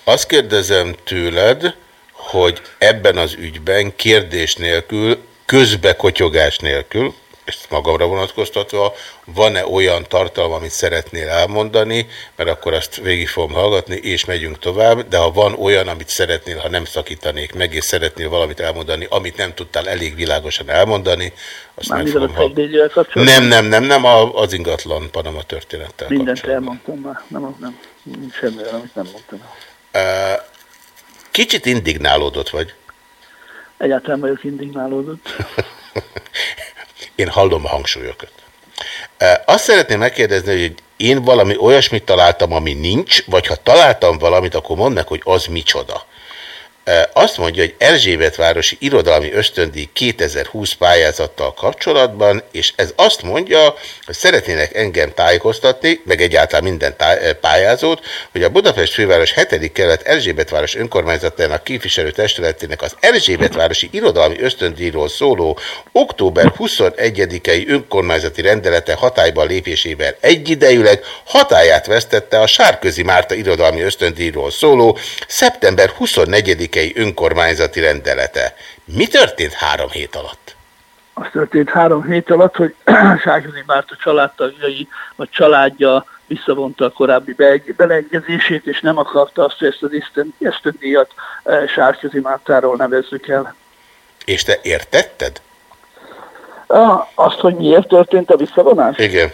Azt kérdezem tőled, hogy ebben az ügyben kérdés nélkül, közbekotyogás nélkül, ezt magamra vonatkoztatva, van-e olyan tartalma, amit szeretnél elmondani, mert akkor azt végig fogom hallgatni, és megyünk tovább, de ha van olyan, amit szeretnél, ha nem szakítanék meg, és szeretnél valamit elmondani, amit nem tudtál elég világosan elmondani, azt már nem fogom hallgatni. Nem, nem, nem, nem az ingatlan Panama történettel Mindent elmondtam már, nem, nem, nincs semmi amit nem mondtam. Kicsit indignálódott vagy? Egyáltalán vagyok indignálódott. Én hallom a hangsúlyokat. Azt szeretném megkérdezni, hogy én valami olyasmit találtam, ami nincs, vagy ha találtam valamit, akkor mondd meg, hogy az micsoda. Azt mondja, hogy Erzsébetvárosi Irodalmi Ösztöndíj 2020 pályázattal kapcsolatban, és ez azt mondja, hogy szeretnének engem tájékoztatni, meg egyáltalán minden pályázót, hogy a Budapest főváros 7. kelet Erzsébetváros önkormányzatának képviselő testületének az Erzsébetvárosi Irodalmi Ösztöndíjról szóló október 21-i önkormányzati rendelete hatályban lépésével egyidejűleg hatáját vesztette a Sárközi Márta Irodalmi Ösztöndíjról szóló szeptember 24 Székely önkormányzati rendelete. Mi történt három hét alatt? Az történt három hét alatt, hogy Ságyozi Márta családtagjai, vagy családja visszavonta a korábbi beleegyezését, és nem akarta azt, hogy ezt az ösztöndíjat e, Sárközi Mártáról nevezzük el. És te értetted? Azt, hogy miért történt a visszavonás? Igen.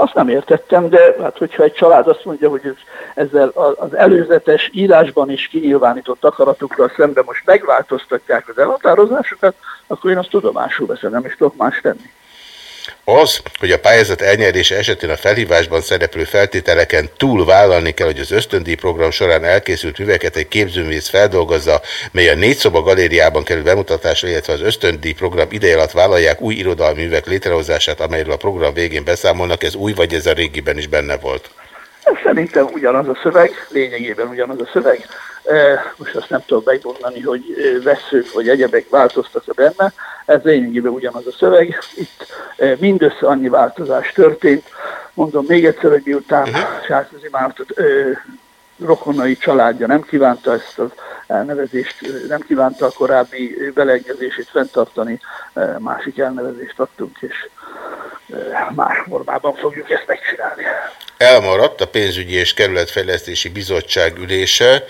Azt nem értettem, de hát hogyha egy család azt mondja, hogy ez, ezzel az előzetes írásban is kinyilvánított akaratukra szemben most megváltoztatják az elhatározásokat, akkor én azt tudomásul veszem, nem is tudok más tenni. Az, hogy a pályázat elnyerése esetén a felhívásban szereplő feltételeken túl vállalni kell, hogy az ösztöndíj program során elkészült műveket egy képzőművész feldolgozza, mely a négy szoba galériában kerül bemutatásra, illetve az ösztöndíj program ideje alatt vállalják új irodalmi művek létrehozását, amelyről a program végén beszámolnak, ez új vagy ez a régiben is benne volt? Szerintem ugyanaz a szöveg, lényegében ugyanaz a szöveg. Most azt nem tudom megmondani, hogy veszők vagy egyebek változtak -e benne, ez lényegében ugyanaz a szöveg. Itt mindössze annyi változás történt. Mondom még egyszer, hogy miután uh-huh. Sárközi Mártot rokonai családja nem kívánta ezt az elnevezést, nem kívánta a korábbi beleegyezését fenntartani, másik elnevezést adtunk, és más formában fogjuk ezt megcsinálni. Elmaradt a pénzügyi és kerületfejlesztési bizottság ülése,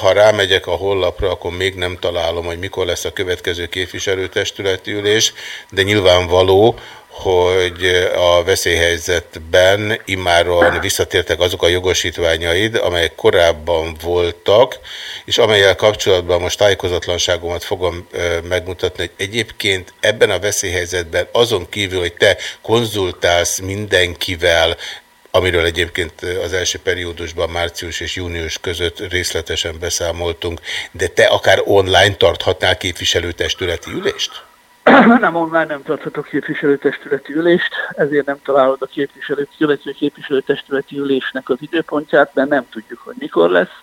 ha rámegyek a hollapra, akkor még nem találom, hogy mikor lesz a következő képviselőtestületi ülés, de nyilvánvaló, hogy a veszélyhelyzetben immáron visszatértek azok a jogosítványaid, amelyek korábban voltak, és amelyel kapcsolatban most tájékozatlanságomat fogom megmutatni, hogy egyébként ebben a veszélyhelyzetben azon kívül, hogy te konzultálsz mindenkivel, amiről egyébként az első periódusban március és június között részletesen beszámoltunk, de te akár online tarthatnál képviselőtestületi ülést? Nem online nem tarthatok képviselőtestületi ülést, ezért nem találod a képviselő, illetve képviselőtestületi ülésnek az időpontját, mert nem tudjuk, hogy mikor lesz.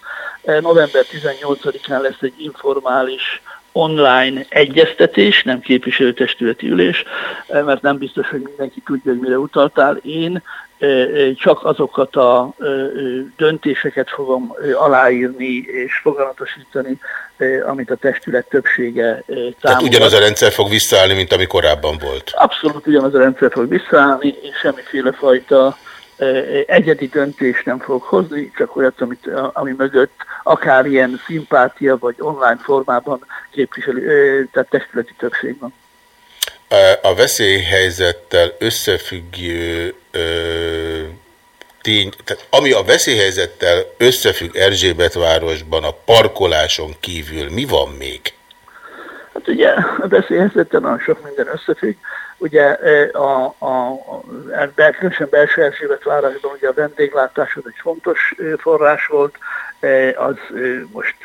November 18-án lesz egy informális online egyeztetés, nem képviselőtestületi ülés, mert nem biztos, hogy mindenki tudja, hogy mire utaltál. Én csak azokat a döntéseket fogom aláírni és foganatosítani, amit a testület többsége támogat. Tehát ugyanaz a rendszer fog visszaállni, mint ami korábban volt? Abszolút ugyanaz a rendszer fog visszaállni, és semmiféle fajta egyedi döntést nem fog hozni, csak olyat, amit, ami mögött akár ilyen szimpátia vagy online formában képviselő, tehát testületi többség van. A veszélyhelyzettel összefüggő ö, tény, tehát ami a veszélyhelyzettel összefügg Erzsébetvárosban a parkoláson kívül, mi van még? Hát ugye a veszélyhelyzettel nagyon sok minden összefügg. Ugye a, a, a, különösen belső Erzsébetvárosban ugye a vendéglátás az egy fontos forrás volt, az most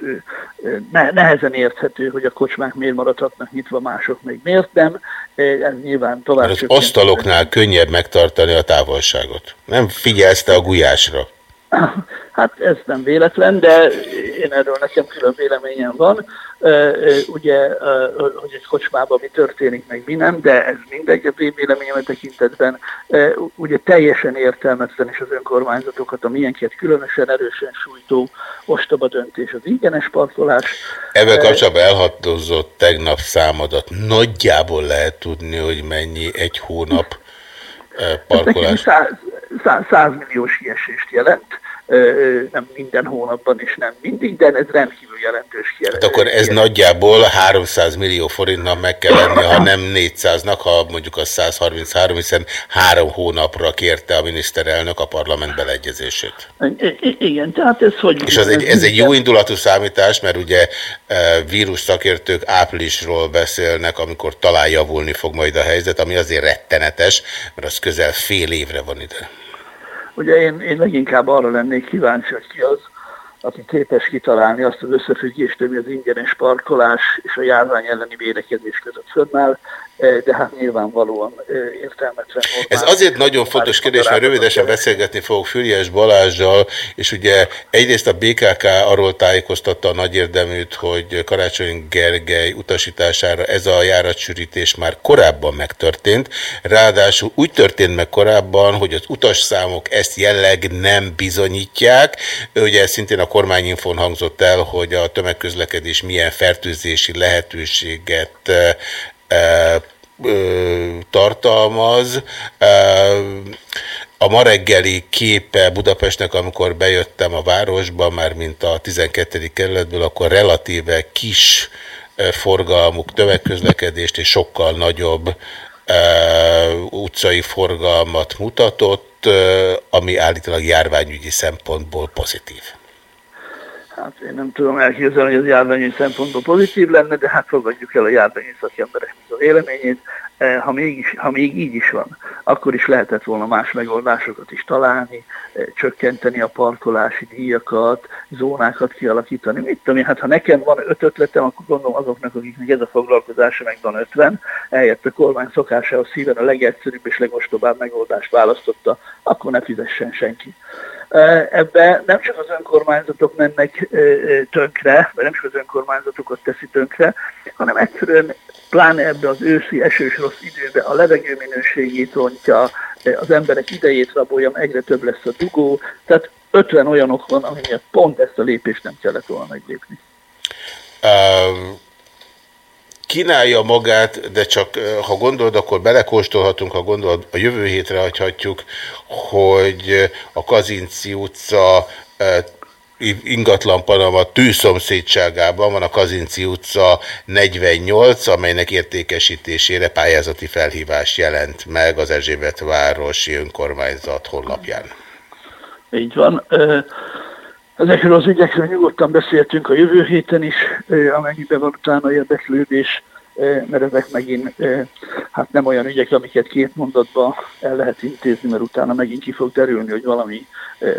nehezen érthető, hogy a kocsmák miért maradhatnak nyitva, mások még miért nem. Ez nyilván tovább... Az asztaloknál könnyebb megtartani a távolságot. Nem figyelsz te a gulyásra? Hát ez nem véletlen, de én erről nekem külön véleményem van. Ugye, hogy egy kocsmában mi történik, meg mi nem, de ez mindegy a véleményem tekintetben. Ugye teljesen értelmetlen is az önkormányzatokat, a milyenket különösen erősen sújtó ostoba döntés az ingyenes parkolás. Ebben kapcsolatban elhatózott tegnap számadat. Nagyjából lehet tudni, hogy mennyi egy hónap parkolás. 100, 100 milliós kiesést jelent nem minden hónapban és nem mindig, de ez rendkívül jelentős kijelent. Hát akkor ez nagyjából 300 millió forintnak meg kell lenni, ha nem 400-nak, ha mondjuk a 133, hiszen három hónapra kérte a miniszterelnök a parlament beleegyezését. I igen, tehát ez hogy... És az egy, ez egy jó indulatú számítás, mert ugye vírus szakértők áprilisról beszélnek, amikor talán javulni fog majd a helyzet, ami azért rettenetes, mert az közel fél évre van ide. Ugye én, én leginkább arra lennék kíváncsi, hogy ki az, aki képes kitalálni azt az összefüggést, ami az ingyenes parkolás és a járvány elleni védekezés között fönnáll, de hát nyilvánvalóan értelmetlen. Ez azért nagyon fontos kérdés, mert rövidesen beszélgetni fogok Füriás Balázsjal, és ugye egyrészt a BKK arról tájékoztatta a nagy érdeműt, hogy Karácsony Gergely utasítására ez a járatsűrítés már korábban megtörtént, ráadásul úgy történt meg korábban, hogy az utasszámok ezt jelleg nem bizonyítják. Ugye szintén a kormányinfon hangzott el, hogy a tömegközlekedés milyen fertőzési lehetőséget tartalmaz. A ma reggeli képe Budapestnek, amikor bejöttem a városba, már mint a 12. kerületből, akkor relatíve kis forgalmuk, tömegközlekedést és sokkal nagyobb utcai forgalmat mutatott, ami állítólag járványügyi szempontból pozitív. Hát én nem tudom elképzelni, hogy az járványi szempontból pozitív lenne, de hát fogadjuk el a járványi szakemberek a véleményét. E, ha még, ha még így is van, akkor is lehetett volna más megoldásokat is találni, e, csökkenteni a parkolási díjakat, zónákat kialakítani. Mit tudom én, hát ha nekem van öt ötletem, akkor gondolom azoknak, akiknek ez a foglalkozása meg van ötven, eljött a kormány szokásához szíven a legegyszerűbb és legostobább megoldást választotta, akkor ne fizessen senki. Ebbe nem csak az önkormányzatok mennek tönkre, vagy nem csak az önkormányzatokat teszi tönkre, hanem egyszerűen pláne ebbe az őszi esős rossz időbe a levegő minőségét rontja, az emberek idejét rabolja, egyre több lesz a dugó, tehát 50 olyanok van, ami pont ezt a lépést nem kellett volna meglépni. Um kínálja magát, de csak ha gondolod, akkor belekóstolhatunk, ha gondolod, a jövő hétre hagyhatjuk, hogy a Kazinci utca ingatlan Panama tűszomszédságában van a Kazinci utca 48, amelynek értékesítésére pályázati felhívás jelent meg az Erzsébet városi önkormányzat honlapján. Így van. Ezekről az ügyekről nyugodtan beszéltünk a jövő héten is, amennyiben van utána érdeklődés, mert ezek megint hát nem olyan ügyek, amiket két mondatba el lehet intézni, mert utána megint ki fog derülni, hogy valami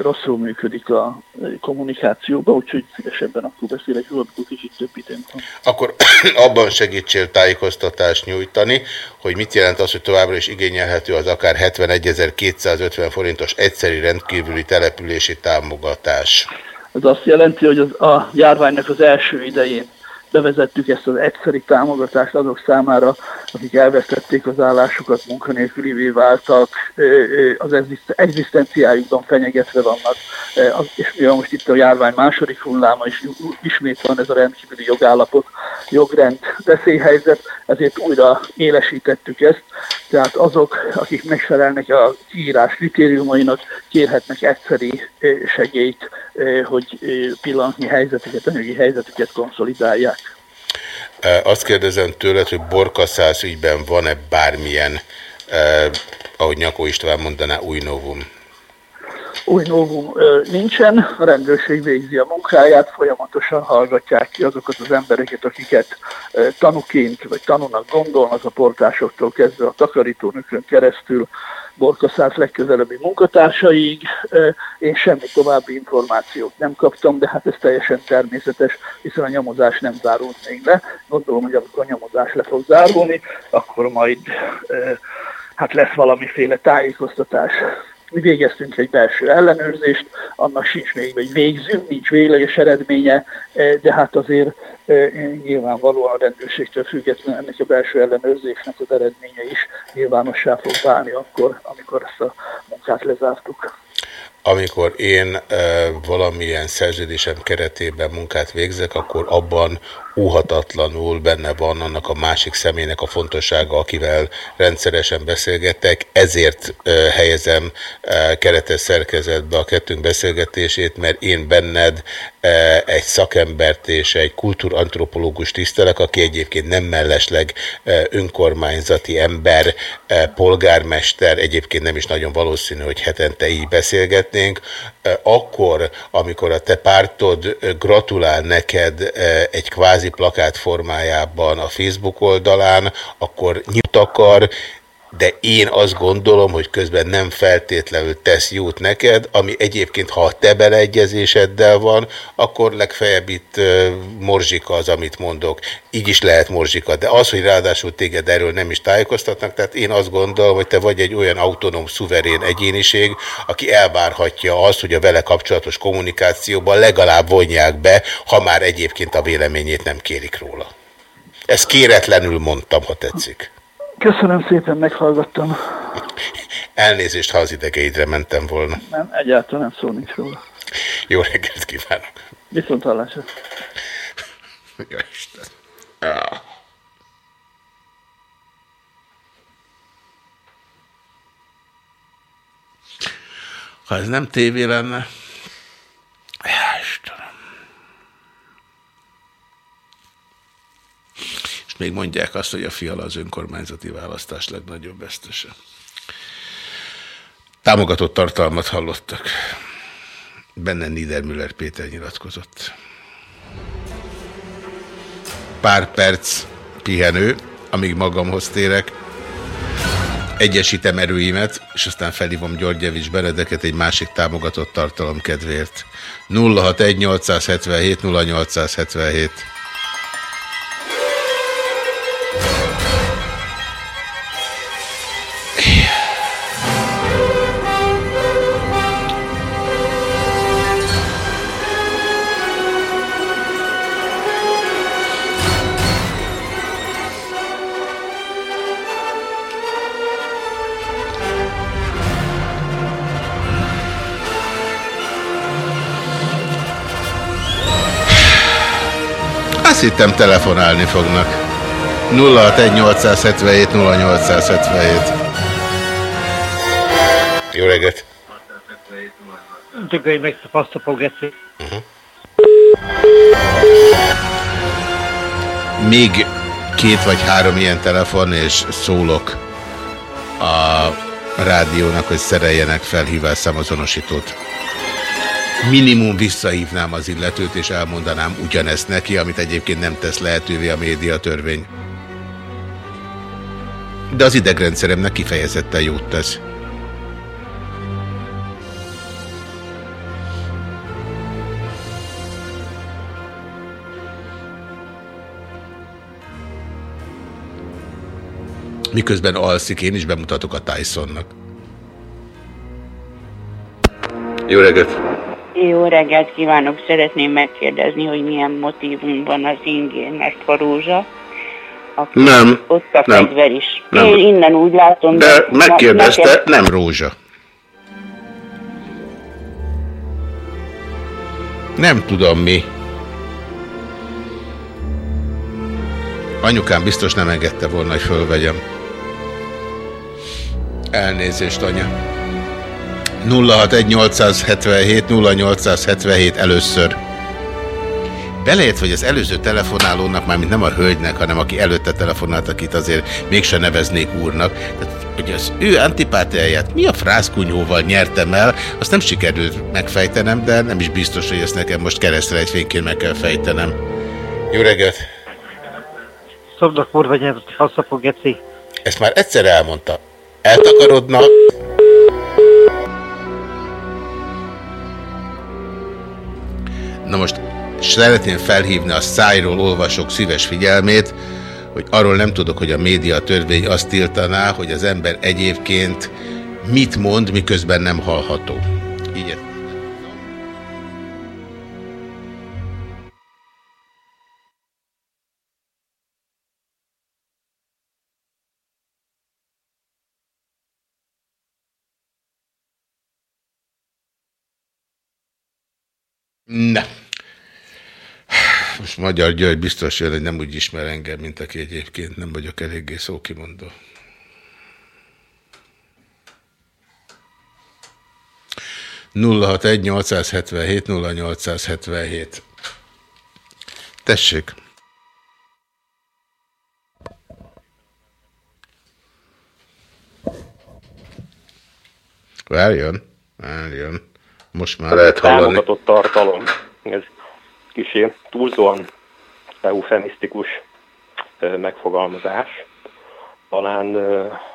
rosszul működik a kommunikációban, úgyhogy szívesebben akkor beszélek róla, amikor kicsit több időnk van. Akkor abban segítsél tájékoztatást nyújtani, hogy mit jelent az, hogy továbbra is igényelhető az akár 71.250 forintos egyszeri rendkívüli települési támogatás. Ez azt jelenti, hogy az, a járványnak az első idején bevezettük ezt az egyszeri támogatást azok számára, akik elvesztették az állásukat, munkanélkülivé váltak, az egzisztenciájukban fenyegetve vannak, és mivel most itt a járvány második hulláma, és ismét van ez a rendkívüli jogállapot, jogrend, veszélyhelyzet, ezért újra élesítettük ezt, tehát azok, akik megfelelnek a kiírás kritériumainak, kérhetnek egyszeri segélyt, hogy pillanatnyi helyzetüket, anyagi helyzetüket konszolidálják. Azt kérdezem tőled, hogy Borkaszász ügyben van-e bármilyen, eh, ahogy Nyakó István mondaná, új novum? Új novum nincsen, a rendőrség végzi a munkáját, folyamatosan hallgatják ki azokat az embereket, akiket tanuként vagy tanúnak gondolnak a portásoktól kezdve a takarítónökön keresztül, Borkaszáz legközelebbi munkatársaig. Én semmi további információt nem kaptam, de hát ez teljesen természetes, hiszen a nyomozás nem zárult még le. Gondolom, hogy amikor a nyomozás le fog zárulni, akkor majd hát lesz valamiféle tájékoztatás Mi végeztünk egy belső ellenőrzést, annak sincs még, vagy végzünk, nincs végleges eredménye, de hát azért nyilvánvalóan a rendőrségtől függetlenül ennek a belső ellenőrzésnek az eredménye is nyilvánossá fog válni akkor, amikor ezt a munkát lezártuk amikor én e, valamilyen szerződésem keretében munkát végzek, akkor abban óhatatlanul benne van annak a másik személynek a fontossága, akivel rendszeresen beszélgetek. Ezért e, helyezem e, keretes szerkezetbe a kettőnk beszélgetését, mert én benned egy szakembert és egy kultúrantropológus tisztelek, aki egyébként nem mellesleg e, önkormányzati ember, e, polgármester, egyébként nem is nagyon valószínű, hogy hetente így beszélget, szeretnénk, akkor, amikor a te pártod gratulál neked egy kvázi plakát formájában a Facebook oldalán, akkor nyit akar, de én azt gondolom, hogy közben nem feltétlenül tesz jót neked, ami egyébként, ha a te beleegyezéseddel van, akkor legfeljebb itt morzsika az, amit mondok. Így is lehet morzsika, de az, hogy ráadásul téged erről nem is tájékoztatnak, tehát én azt gondolom, hogy te vagy egy olyan autonóm, szuverén egyéniség, aki elvárhatja azt, hogy a vele kapcsolatos kommunikációban legalább vonják be, ha már egyébként a véleményét nem kérik róla. Ezt kéretlenül mondtam, ha tetszik. Köszönöm szépen, meghallgattam. Elnézést, ha az idegeidre mentem volna. Nem, egyáltalán szó nincs róla. Jó reggelt kívánok. Viszont hallásra. Jó Isten. Ah. Ha ez nem tévé lenne, Istenem. Még mondják azt, hogy a fiala az önkormányzati választás legnagyobb vesztese. Támogatott tartalmat hallottak. Benne Niedermüller Péter nyilatkozott. Pár perc pihenő, amíg magamhoz térek. Egyesítem erőimet, és aztán felhívom Györgyevics Benedeket egy másik támogatott tartalom kedvéért. 061 877 0877 hittem telefonálni fognak. 061 877 0877. Jó reggelt! Tylko meg pasta pogeci. Uh-huh. Még két vagy három ilyen telefon, és szólok a rádiónak, hogy szereljenek fel hívászámazonosítót minimum visszahívnám az illetőt, és elmondanám ugyanezt neki, amit egyébként nem tesz lehetővé a médiatörvény. De az idegrendszeremnek kifejezetten jót tesz. Miközben alszik, én is bemutatok a Tysonnak. Jó reggelt! Jó reggelt kívánok! Szeretném megkérdezni, hogy milyen motivum van az ingén, mert a rózsa. Nem. Ott a nem, fegyver is. Nem. Én innen úgy látom. De, de megkérdezte, neked... nem rózsa. Nem tudom mi. Anyukám biztos nem engedte volna, hogy fölvegyem. Elnézést, anya. 061877 0877 először. Belejött, hogy az előző telefonálónak, mármint nem a hölgynek, hanem aki előtte telefonált, akit azért mégsem neveznék úrnak, tehát, hogy az ő antipátiáját mi a frászkunyóval nyertem el, azt nem sikerült megfejtenem, de nem is biztos, hogy ezt nekem most keresztre egy fényként meg kell fejtenem. Jó reggelt! Szobnak kurva nyelv, haszapog, geci. Ezt már egyszer elmondta. Eltakarodna, Na most szeretném felhívni a szájról olvasok szíves figyelmét, hogy arról nem tudok, hogy a média törvény azt tiltaná, hogy az ember egyébként mit mond, miközben nem hallható. Így Most Magyar György biztos jön, hogy nem úgy ismer engem, mint aki egyébként nem vagyok eléggé szókimondó. nulla hat egy 877 0877 Tessék! Várjon, várjon. Most már lehet hallani. Támogatott tartalom. Ez kicsi túlzóan eufemisztikus megfogalmazás. Talán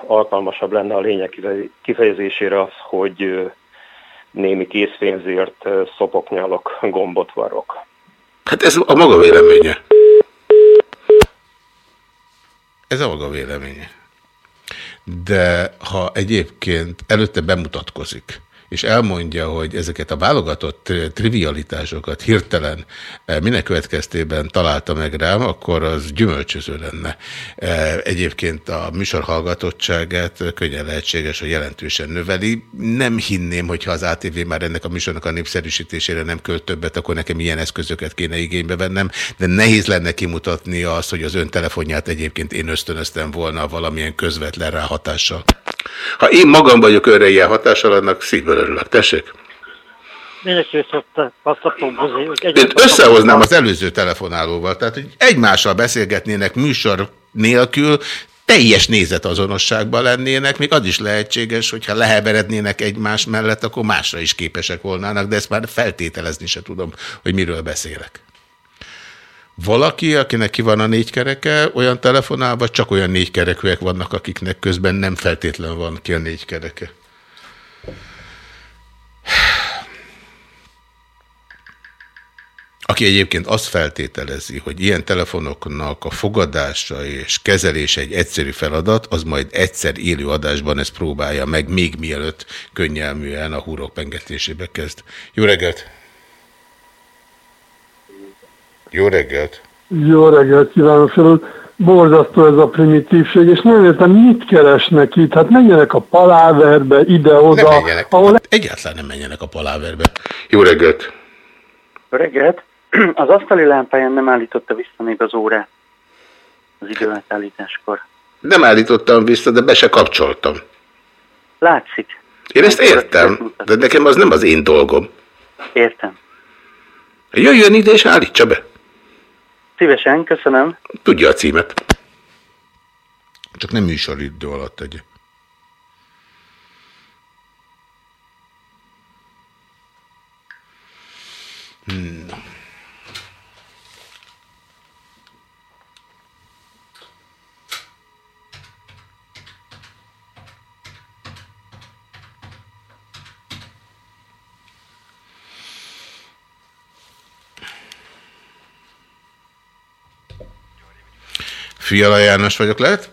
alkalmasabb lenne a lényeg kifejezésére az, hogy némi készpénzért szopoknyalok, gombot varok. Hát ez a maga véleménye. Ez a maga véleménye. De ha egyébként előtte bemutatkozik, és elmondja, hogy ezeket a válogatott trivialitásokat hirtelen minek következtében találta meg rám, akkor az gyümölcsöző lenne. Egyébként a műsor hallgatottságát könnyen lehetséges, hogy jelentősen növeli. Nem hinném, hogyha az ATV már ennek a műsornak a népszerűsítésére nem költ többet, akkor nekem ilyen eszközöket kéne igénybe vennem, de nehéz lenne kimutatni azt, hogy az ön telefonját egyébként én ösztönöztem volna valamilyen közvetlen ráhatással. Ha én magam vagyok őre ilyen hatással, annak szívből örülök. Tessék? Én összehoznám az előző telefonálóval, tehát hogy egymással beszélgetnének műsor nélkül, teljes nézetazonosságban lennének, még az is lehetséges, hogyha leheverednének egymás mellett, akkor másra is képesek volnának, de ezt már feltételezni se tudom, hogy miről beszélek. Valaki, akinek ki van a négy kereke, olyan telefonál, vagy csak olyan négy kerekűek vannak, akiknek közben nem feltétlen van ki a négy kereke? Aki egyébként azt feltételezi, hogy ilyen telefonoknak a fogadása és kezelése egy egyszerű feladat, az majd egyszer élő adásban ezt próbálja meg, még mielőtt könnyelműen a húrok pengetésébe kezd. Jó reggelt! Jó reggelt! Jó reggelt kívánok, Felül. Borzasztó ez a primitívség, és nem értem, mit keresnek itt. Hát menjenek a paláverbe, ide-oda. Nem menjenek. Ahol... Hát egyáltalán nem menjenek a paláverbe. Jó reggelt! Jó reggelt! Az asztali lámpáján nem állította vissza még az órát az időátállításkor. Nem állítottam vissza, de be se kapcsoltam. Látszik. Én ezt értem, de nekem az nem az én dolgom. Értem. Jöjjön ide és állítsa be. Szívesen, köszönöm. Tudja a címet. Csak nem műsoridő alatt tegye. Hmm. Fiala János vagyok, lehet?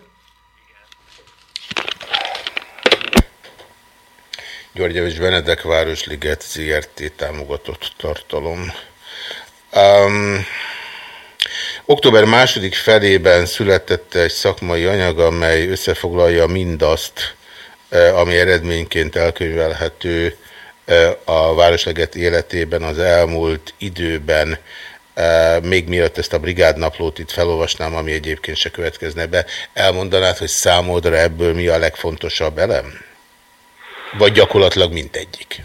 György és Benedek Városliget ZRT támogatott tartalom. Um, október második felében született egy szakmai anyag, amely összefoglalja mindazt, eh, ami eredményként elkönyvelhető eh, a Városleget életében az elmúlt időben még mielőtt ezt a brigádnaplót itt felolvasnám, ami egyébként se következne be, elmondanád, hogy számodra ebből mi a legfontosabb elem? Vagy gyakorlatilag mindegyik?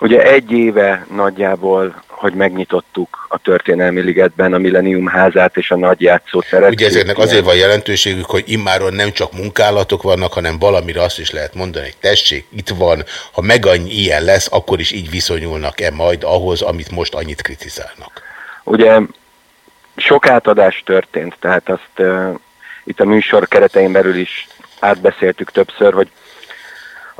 Ugye egy éve nagyjából, hogy megnyitottuk a történelmi ligetben a Millennium házát és a nagy játszóteret. Ugye ezeknek azért van jelentőségük, hogy immáron nem csak munkálatok vannak, hanem valamire azt is lehet mondani, hogy tessék, itt van, ha meg annyi ilyen lesz, akkor is így viszonyulnak-e majd ahhoz, amit most annyit kritizálnak? Ugye sok átadás történt, tehát azt uh, itt a műsor keretein belül is átbeszéltük többször, hogy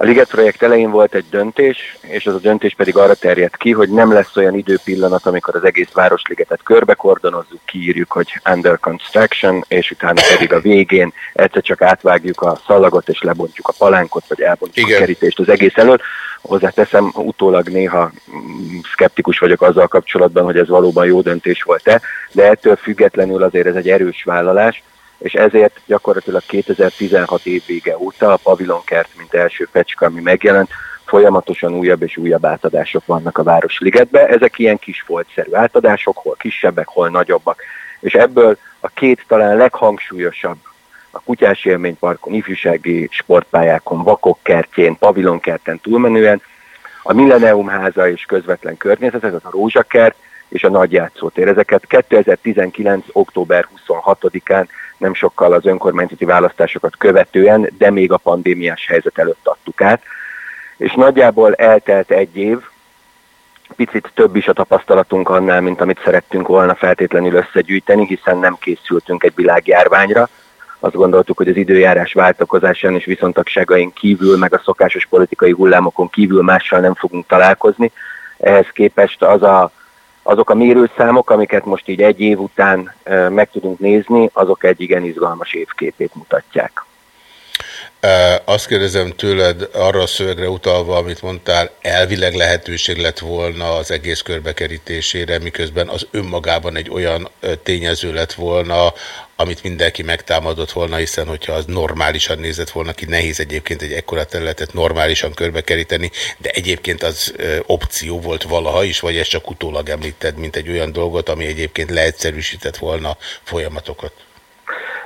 A Liget projekt elején volt egy döntés, és az a döntés pedig arra terjedt ki, hogy nem lesz olyan időpillanat, amikor az egész Városligetet körbekordonozzuk, kiírjuk, hogy under construction, és utána pedig a végén egyszer csak átvágjuk a szalagot, és lebontjuk a palánkot, vagy elbontjuk Igen. a kerítést az egész elől. Hozzáteszem, utólag néha mm, szkeptikus vagyok azzal kapcsolatban, hogy ez valóban jó döntés volt-e, de ettől függetlenül azért ez egy erős vállalás, és ezért gyakorlatilag 2016 év vége óta a pavilonkert, mint első fecska, ami megjelent, folyamatosan újabb és újabb átadások vannak a Városligetbe. Ezek ilyen kis foltszerű átadások, hol kisebbek, hol nagyobbak. És ebből a két talán leghangsúlyosabb a Kutyás Élményparkon, ifjúsági sportpályákon, Vakok kertjén, Pavilonkerten túlmenően, a Millennium háza és közvetlen környezet, ez a Rózsakert és a Nagy Játszótér. Ezeket 2019. október 26-án nem sokkal az önkormányzati választásokat követően, de még a pandémiás helyzet előtt adtuk át. És nagyjából eltelt egy év, picit több is a tapasztalatunk annál, mint amit szerettünk volna feltétlenül összegyűjteni, hiszen nem készültünk egy világjárványra. Azt gondoltuk, hogy az időjárás váltakozásán és viszontagságain kívül, meg a szokásos politikai hullámokon kívül mással nem fogunk találkozni. Ehhez képest az a azok a mérőszámok, amiket most így egy év után meg tudunk nézni, azok egy igen izgalmas évképét mutatják. Azt kérdezem tőled arra a szövegre utalva, amit mondtál, elvileg lehetőség lett volna az egész körbekerítésére, miközben az önmagában egy olyan tényező lett volna, amit mindenki megtámadott volna, hiszen hogyha az normálisan nézett volna ki, nehéz egyébként egy ekkora területet normálisan körbekeríteni, de egyébként az opció volt valaha is, vagy ezt csak utólag említed, mint egy olyan dolgot, ami egyébként leegyszerűsített volna folyamatokat?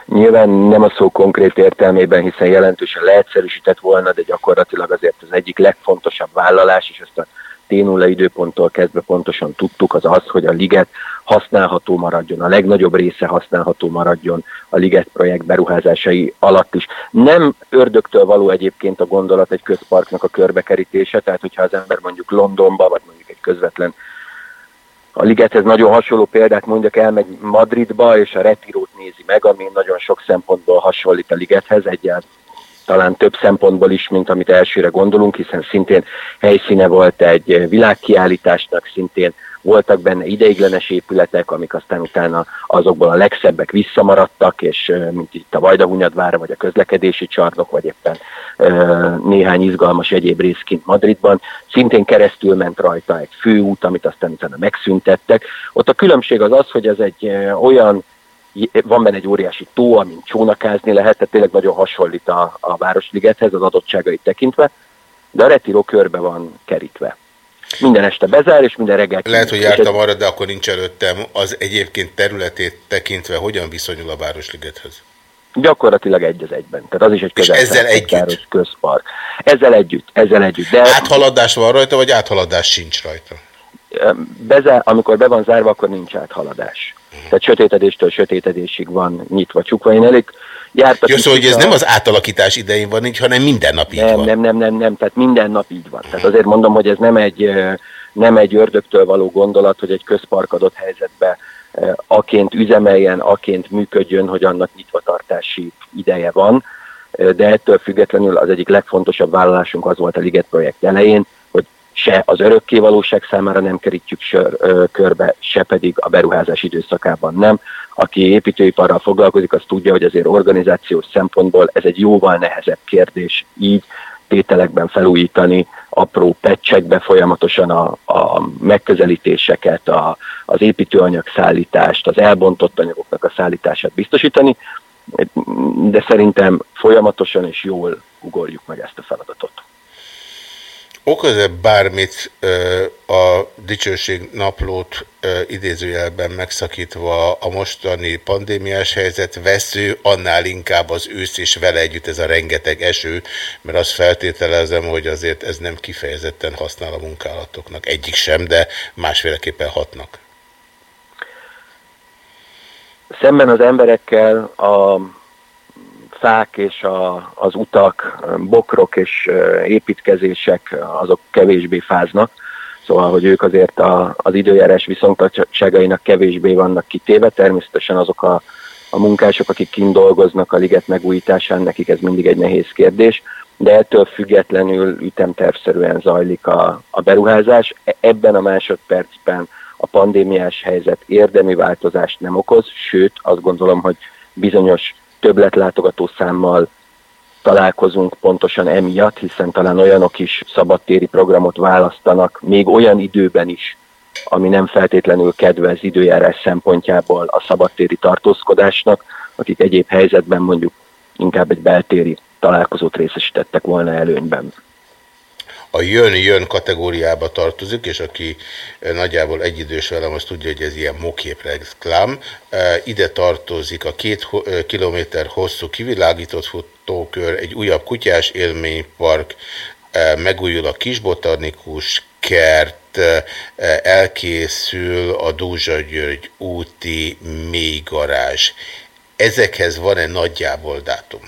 Nyilván nem a szó konkrét értelmében, hiszen jelentősen leegyszerűsített volna, de gyakorlatilag azért az egyik legfontosabb vállalás, és ezt a T0 időponttól kezdve pontosan tudtuk, az az, hogy a liget használható maradjon, a legnagyobb része használható maradjon a liget projekt beruházásai alatt is. Nem ördögtől való egyébként a gondolat egy közparknak a körbekerítése, tehát hogyha az ember mondjuk Londonba, vagy mondjuk egy közvetlen a ligethez nagyon hasonló példát mondjak, elmegy Madridba, és a Retirót nézi meg, ami nagyon sok szempontból hasonlít a ligethez, egyáltalán talán több szempontból is, mint amit elsőre gondolunk, hiszen szintén helyszíne volt egy világkiállításnak, szintén voltak benne ideiglenes épületek, amik aztán utána azokból a legszebbek visszamaradtak, és mint itt a Vajdahunyadvár, vagy a közlekedési csarnok, vagy éppen néhány izgalmas egyéb rész kint Madridban, szintén keresztül ment rajta egy főút, amit aztán utána megszüntettek. Ott a különbség az az, hogy ez egy olyan van benne egy óriási tó, amin csónakázni lehet, tehát tényleg nagyon hasonlít a, a Városligethez az adottságait tekintve, de a retiró körbe van kerítve. Minden este bezár, és minden reggel... Lehet, hogy jártam arra, de akkor nincs előttem. Az egyébként területét tekintve hogyan viszonyul a Városligethez? Gyakorlatilag egy az egyben. Tehát az is egy közel ezzel együtt? közpark. Ezzel együtt, ezzel együtt. De... Áthaladás van rajta, vagy áthaladás sincs rajta? Bezár, amikor be van zárva, akkor nincs áthaladás. Tehát sötétedéstől sötétedésig van nyitva, csukva. Én elég jártak. Jó, szóval, hogy ez a... nem az átalakítás idején van így, hanem minden nap így nem, van. Nem, nem, nem, nem, tehát minden nap így van. Tehát azért mondom, hogy ez nem egy, nem egy ördögtől való gondolat, hogy egy közpark adott helyzetbe aként üzemeljen, aként működjön, hogy annak nyitvatartási ideje van, de ettől függetlenül az egyik legfontosabb vállalásunk az volt a Liget projekt elején, se az örökké valóság számára nem kerítjük sör, ö, körbe, se pedig a beruházás időszakában nem. Aki építőiparral foglalkozik, az tudja, hogy azért organizációs szempontból ez egy jóval nehezebb kérdés így tételekben felújítani, apró pecsekbe folyamatosan a, a megközelítéseket, a, az építőanyag szállítást, az elbontott anyagoknak a szállítását biztosítani, de szerintem folyamatosan és jól ugorjuk meg ezt a feladatot. Okoz-e bármit a dicsőség naplót idézőjelben megszakítva a mostani pandémiás helyzet vesző, annál inkább az ősz és vele együtt ez a rengeteg eső, mert azt feltételezem, hogy azért ez nem kifejezetten használ a munkálatoknak. Egyik sem, de másféleképpen hatnak. Szemben az emberekkel a fák és a, az utak, bokrok és építkezések azok kevésbé fáznak, szóval, hogy ők azért a, az időjárás viszontagságainak kevésbé vannak kitéve, természetesen azok a, a munkások, akik kint dolgoznak a liget megújításán, nekik ez mindig egy nehéz kérdés, de ettől függetlenül ütemtervszerűen zajlik a, a beruházás. E- Ebben a másodpercben a pandémiás helyzet érdemi változást nem okoz, sőt azt gondolom, hogy bizonyos többletlátogató számmal találkozunk pontosan emiatt, hiszen talán olyanok is szabadtéri programot választanak, még olyan időben is, ami nem feltétlenül kedvez időjárás szempontjából a szabadtéri tartózkodásnak, akik egyéb helyzetben mondjuk inkább egy beltéri találkozót részesítettek volna előnyben. A jön-jön kategóriába tartozik, és aki eh, nagyjából egyidős velem, az tudja, hogy ez ilyen mokép reklám. Eh, Ide tartozik a két eh, kilométer hosszú kivilágított futókör, egy újabb kutyás élménypark, megújul a kisbotanikus kert, elkészül a Dózsa György úti mélygarázs. Ezekhez van-e nagyjából dátum?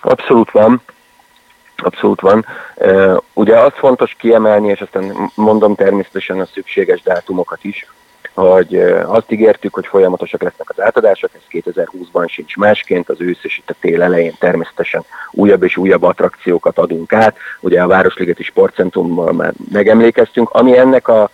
Abszolút van. Abszolút van. Ugye az fontos kiemelni, és aztán mondom természetesen a szükséges dátumokat is, hogy azt ígértük, hogy folyamatosak lesznek az átadások, ez 2020-ban sincs másként, az ősz és itt a tél elején természetesen újabb és újabb attrakciókat adunk át. Ugye a Városligeti Sportcentrummal már megemlékeztünk, ami ennek a,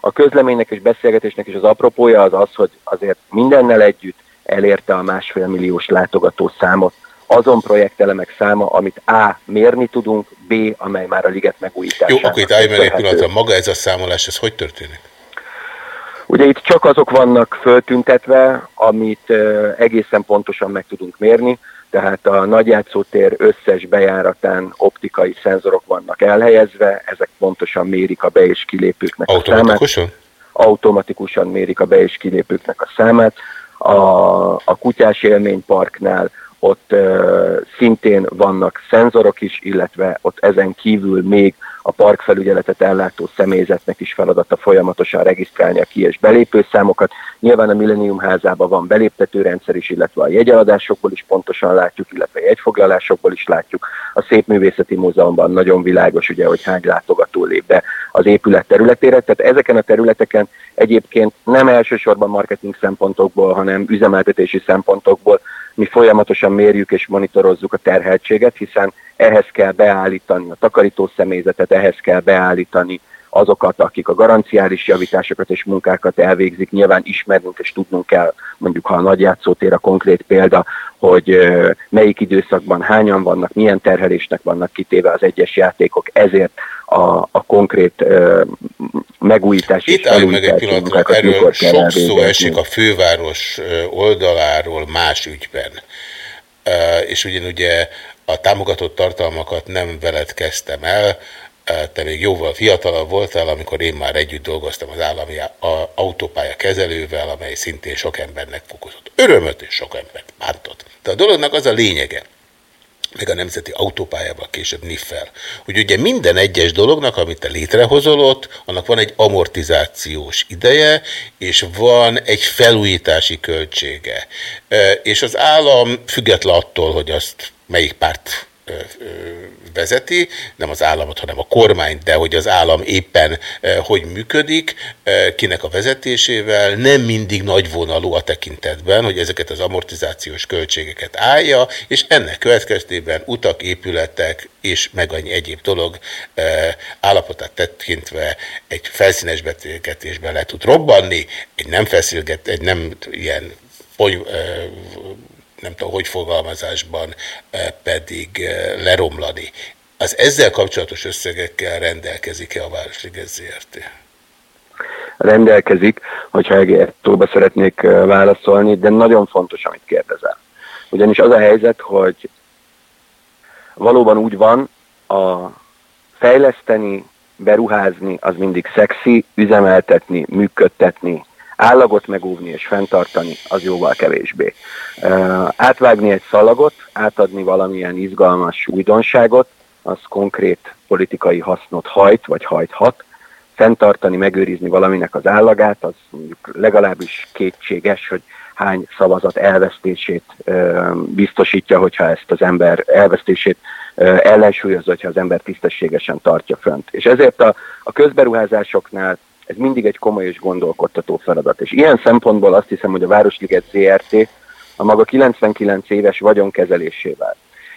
a közleménynek és beszélgetésnek is az apropója az az, hogy azért mindennel együtt elérte a másfél milliós látogató számot azon projektelemek száma, amit A. mérni tudunk, B. amely már a liget Jó, megújításának. akkor itt állj meg egy pillanatra. Maga ez a számolás, ez hogy történik? Ugye itt csak azok vannak föltüntetve, amit egészen pontosan meg tudunk mérni, tehát a nagyjátszótér összes bejáratán optikai szenzorok vannak elhelyezve, ezek pontosan mérik a be- és kilépőknek a számát. Automatikusan? Automatikusan mérik a be- és kilépőknek a számát. A, a kutyás élményparknál ott szintén vannak szenzorok is, illetve ott ezen kívül még a parkfelügyeletet ellátó személyzetnek is feladata folyamatosan regisztrálni a ki- és belépőszámokat. Nyilván a Millennium házában van beléptetőrendszer is, illetve a jegyeladásokból is pontosan látjuk, illetve a jegyfoglalásokból is látjuk. A Szépművészeti Múzeumban nagyon világos, ugye, hogy hány látogató lép be az épület területére. Tehát ezeken a területeken egyébként nem elsősorban marketing szempontokból, hanem üzemeltetési szempontokból mi folyamatosan mérjük és monitorozzuk a terheltséget, hiszen ehhez kell beállítani a takarító személyzetet, ehhez kell beállítani azokat, akik a garanciális javításokat és munkákat elvégzik, nyilván ismernünk és tudnunk kell, mondjuk ha a nagy játszótér a konkrét példa, hogy melyik időszakban hányan vannak, milyen terhelésnek vannak kitéve az egyes játékok, ezért a, a konkrét ö, megújítás Itt állj meg egy pillanatra, erről sok szó esik a főváros oldaláról más ügyben. És ugyanúgy a támogatott tartalmakat nem veled kezdtem el, te még jóval fiatalabb voltál, amikor én már együtt dolgoztam az állami autópálya kezelővel, amely szintén sok embernek fokozott örömöt és sok embert bántott. De a dolognak az a lényege, meg a Nemzeti Autópályában később NIF-fel. Hogy ugye minden egyes dolognak, amit te létrehozol ott, annak van egy amortizációs ideje, és van egy felújítási költsége. És az állam független attól, hogy azt melyik párt vezeti, nem az államot, hanem a kormányt, de hogy az állam éppen hogy működik, kinek a vezetésével, nem mindig nagyvonalú a tekintetben, hogy ezeket az amortizációs költségeket állja, és ennek következtében utak, épületek és meg annyi egyéb dolog állapotát tekintve egy felszínes beszélgetésben le tud robbanni, egy nem feszülget, egy nem ilyen eh, nem tudom, hogy fogalmazásban eh, pedig eh, leromlani. Az ezzel kapcsolatos összegekkel rendelkezik-e a Városliget ZRT? rendelkezik, hogyha Egertóba szeretnék ö, válaszolni, de nagyon fontos, amit kérdezel. Ugyanis az a helyzet, hogy valóban úgy van, a fejleszteni, beruházni az mindig szexi, üzemeltetni, működtetni, állagot megúvni és fenntartani, az jóval kevésbé. Átvágni egy szalagot, átadni valamilyen izgalmas újdonságot, az konkrét politikai hasznot hajt, vagy hajthat, fenntartani, megőrizni valaminek az állagát, az mondjuk legalábbis kétséges, hogy hány szavazat elvesztését ö, biztosítja, hogyha ezt az ember elvesztését ö, ellensúlyozza, hogyha az ember tisztességesen tartja fönt. És ezért a, a közberuházásoknál ez mindig egy komoly és gondolkodtató feladat. És ilyen szempontból azt hiszem, hogy a Városliget ZRT a maga 99 éves vagyonkezelésével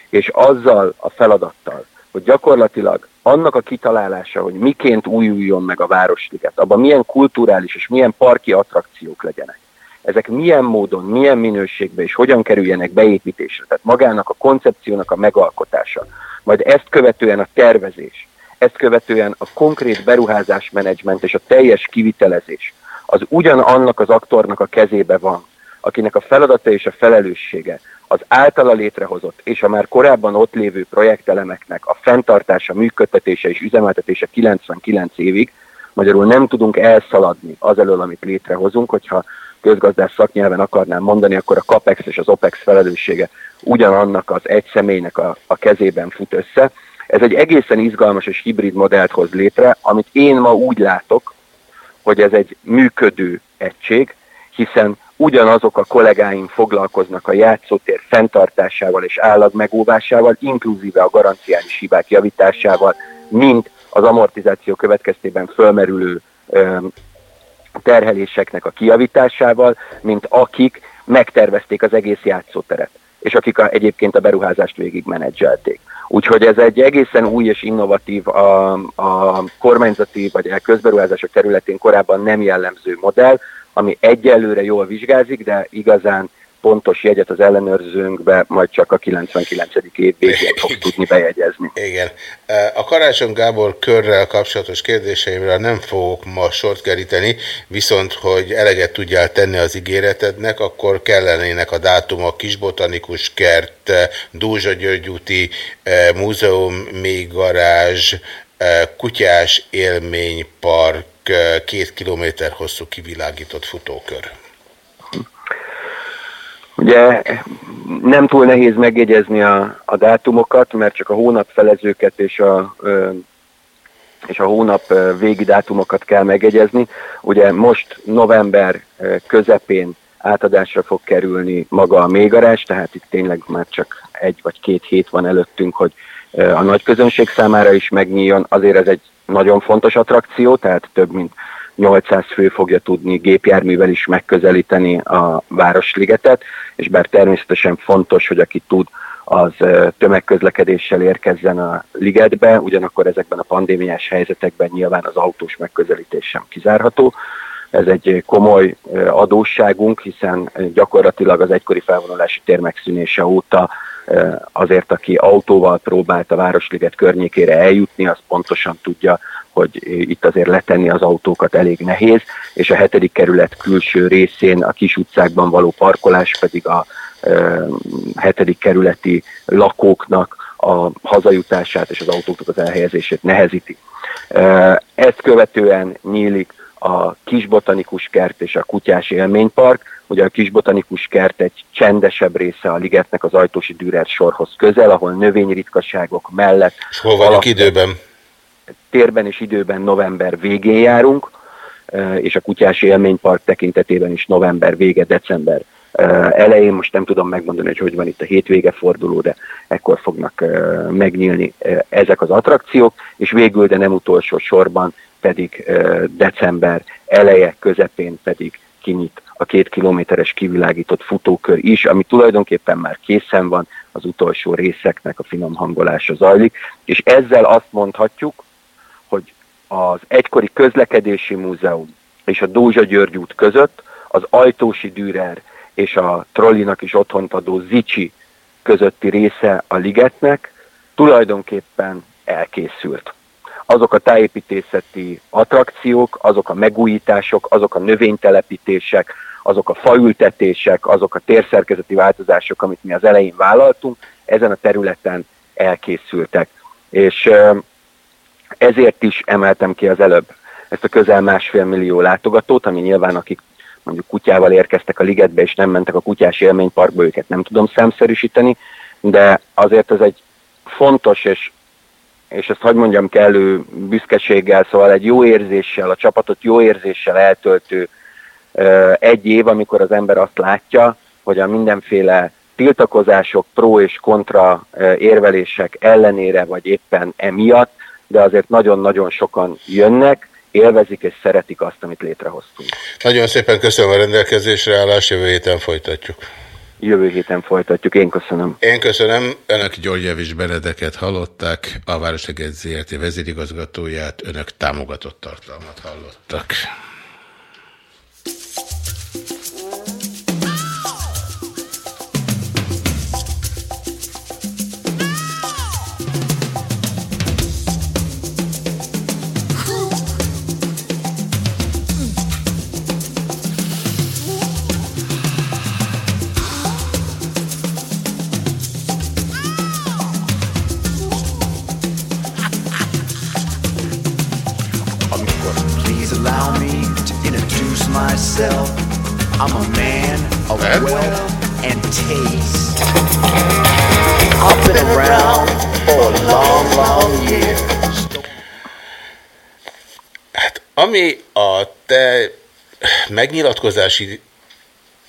és azzal a feladattal, hogy gyakorlatilag annak a kitalálása, hogy miként újuljon meg a Városliget, abban milyen kulturális és milyen parki attrakciók legyenek, ezek milyen módon, milyen minőségben és hogyan kerüljenek beépítésre, tehát magának a koncepciónak a megalkotása, majd ezt követően a tervezés, ezt követően a konkrét beruházásmenedzsment és a teljes kivitelezés, az ugyanannak az aktornak a kezébe van, akinek a feladata és a felelőssége az általa létrehozott és a már korábban ott lévő projektelemeknek a fenntartása, működtetése és üzemeltetése 99 évig, magyarul nem tudunk elszaladni az elől, amit létrehozunk, hogyha közgazdás szaknyelven akarnám mondani, akkor a CAPEX és az OPEX felelőssége ugyanannak az egy személynek a, a kezében fut össze. Ez egy egészen izgalmas és hibrid modellt hoz létre, amit én ma úgy látok, hogy ez egy működő egység, hiszen ugyanazok a kollégáim foglalkoznak a játszótér fenntartásával és állag megóvásával, inkluzíve a garanciális hibák javításával, mint az amortizáció következtében fölmerülő terheléseknek a kijavításával, mint akik megtervezték az egész játszóteret, és akik a, egyébként a beruházást végig menedzselték. Úgyhogy ez egy egészen új és innovatív, a, a kormányzati vagy a közberuházások területén korábban nem jellemző modell, ami egyelőre jól vizsgázik, de igazán pontos jegyet az ellenőrzőnkbe majd csak a 99. év végén fog tudni bejegyezni. Igen. A Karácsony Gábor körrel kapcsolatos kérdéseimre nem fogok ma sort keríteni, viszont hogy eleget tudjál tenni az ígéretednek, akkor kellenének a dátumok Kisbotanikus kert, Dózsa György úti múzeum, még garázs, kutyás élménypark, két kilométer hosszú kivilágított futókör. Ugye nem túl nehéz megjegyezni a, a dátumokat, mert csak a hónap felezőket és a, és a hónap végi dátumokat kell megjegyezni. Ugye most november közepén átadásra fog kerülni maga a mégarás, tehát itt tényleg már csak egy vagy két hét van előttünk, hogy a nagy közönség számára is megnyíljon. Azért ez egy nagyon fontos attrakció, tehát több mint 800 fő fogja tudni gépjárművel is megközelíteni a Városligetet, és bár természetesen fontos, hogy aki tud, az tömegközlekedéssel érkezzen a ligetbe, ugyanakkor ezekben a pandémiás helyzetekben nyilván az autós megközelítés sem kizárható. Ez egy komoly adósságunk, hiszen gyakorlatilag az egykori felvonulási tér megszűnése óta azért, aki autóval próbált a Városliget környékére eljutni, az pontosan tudja, hogy itt azért letenni az autókat elég nehéz, és a hetedik kerület külső részén a kis utcákban való parkolás pedig a hetedik kerületi lakóknak a hazajutását és az autóknak az elhelyezését nehezíti. Ezt követően nyílik a kisbotanikus kert és a kutyás élménypark. Ugye a kisbotanikus kert egy csendesebb része a ligetnek az Ajtósi Dürer sorhoz közel, ahol növényritkaságok mellett... És hol vagyok időben? Térben és időben november végén járunk, és a Kutyás Élménypark tekintetében is november vége, december elején, most nem tudom megmondani, hogy hogy van itt a hétvége forduló, de ekkor fognak megnyílni ezek az attrakciók, és végül, de nem utolsó sorban pedig december eleje, közepén pedig kinyit a két kilométeres kivilágított futókör is, ami tulajdonképpen már készen van, az utolsó részeknek a finom hangolása zajlik, és ezzel azt mondhatjuk, az egykori közlekedési múzeum és a Dózsa György út között az Ajtósi Dürer és a Trollinak is otthont adó Zicsi közötti része a ligetnek tulajdonképpen elkészült. Azok a tájépítészeti attrakciók, azok a megújítások, azok a növénytelepítések, azok a faültetések, azok a térszerkezeti változások, amit mi az elején vállaltunk, ezen a területen elkészültek. És ezért is emeltem ki az előbb ezt a közel másfél millió látogatót, ami nyilván akik mondjuk kutyával érkeztek a ligetbe, és nem mentek a kutyás élményparkba, őket nem tudom számszerűsíteni, de azért ez egy fontos, és, és ezt hagyd mondjam kellő büszkeséggel, szóval egy jó érzéssel, a csapatot jó érzéssel eltöltő egy év, amikor az ember azt látja, hogy a mindenféle tiltakozások, pro és kontra érvelések ellenére, vagy éppen emiatt de azért nagyon-nagyon sokan jönnek, élvezik és szeretik azt, amit létrehoztunk. Nagyon szépen köszönöm a rendelkezésre állás, jövő héten folytatjuk. Jövő héten folytatjuk. Én köszönöm. Én köszönöm. Önök Györgyevics Benedeket hallották, a Városleget ZRT vezérigazgatóját, önök támogatott tartalmat hallottak. I'm a man of wealth and taste. I've been around for a long, long years. Ami a te megnyilatkozási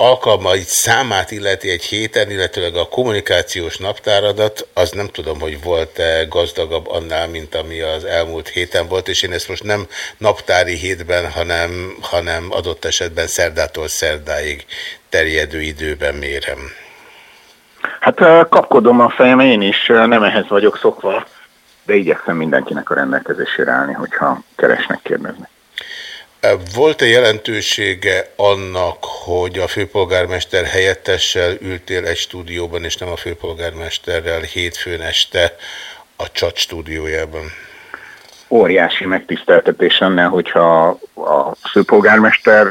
alkalmaid számát illeti egy héten, illetőleg a kommunikációs naptáradat, az nem tudom, hogy volt-e gazdagabb annál, mint ami az elmúlt héten volt, és én ezt most nem naptári hétben, hanem, hanem adott esetben szerdától szerdáig terjedő időben mérem. Hát ö, kapkodom a fejem én is, ö, nem ehhez vagyok szokva, de igyekszem mindenkinek a rendelkezésére állni, hogyha keresnek, kérdeznek. Volt-e jelentősége annak, hogy a főpolgármester helyettessel ültél egy stúdióban, és nem a főpolgármesterrel hétfőn este a csat stúdiójában? Óriási megtiszteltetés lenne, hogyha a főpolgármester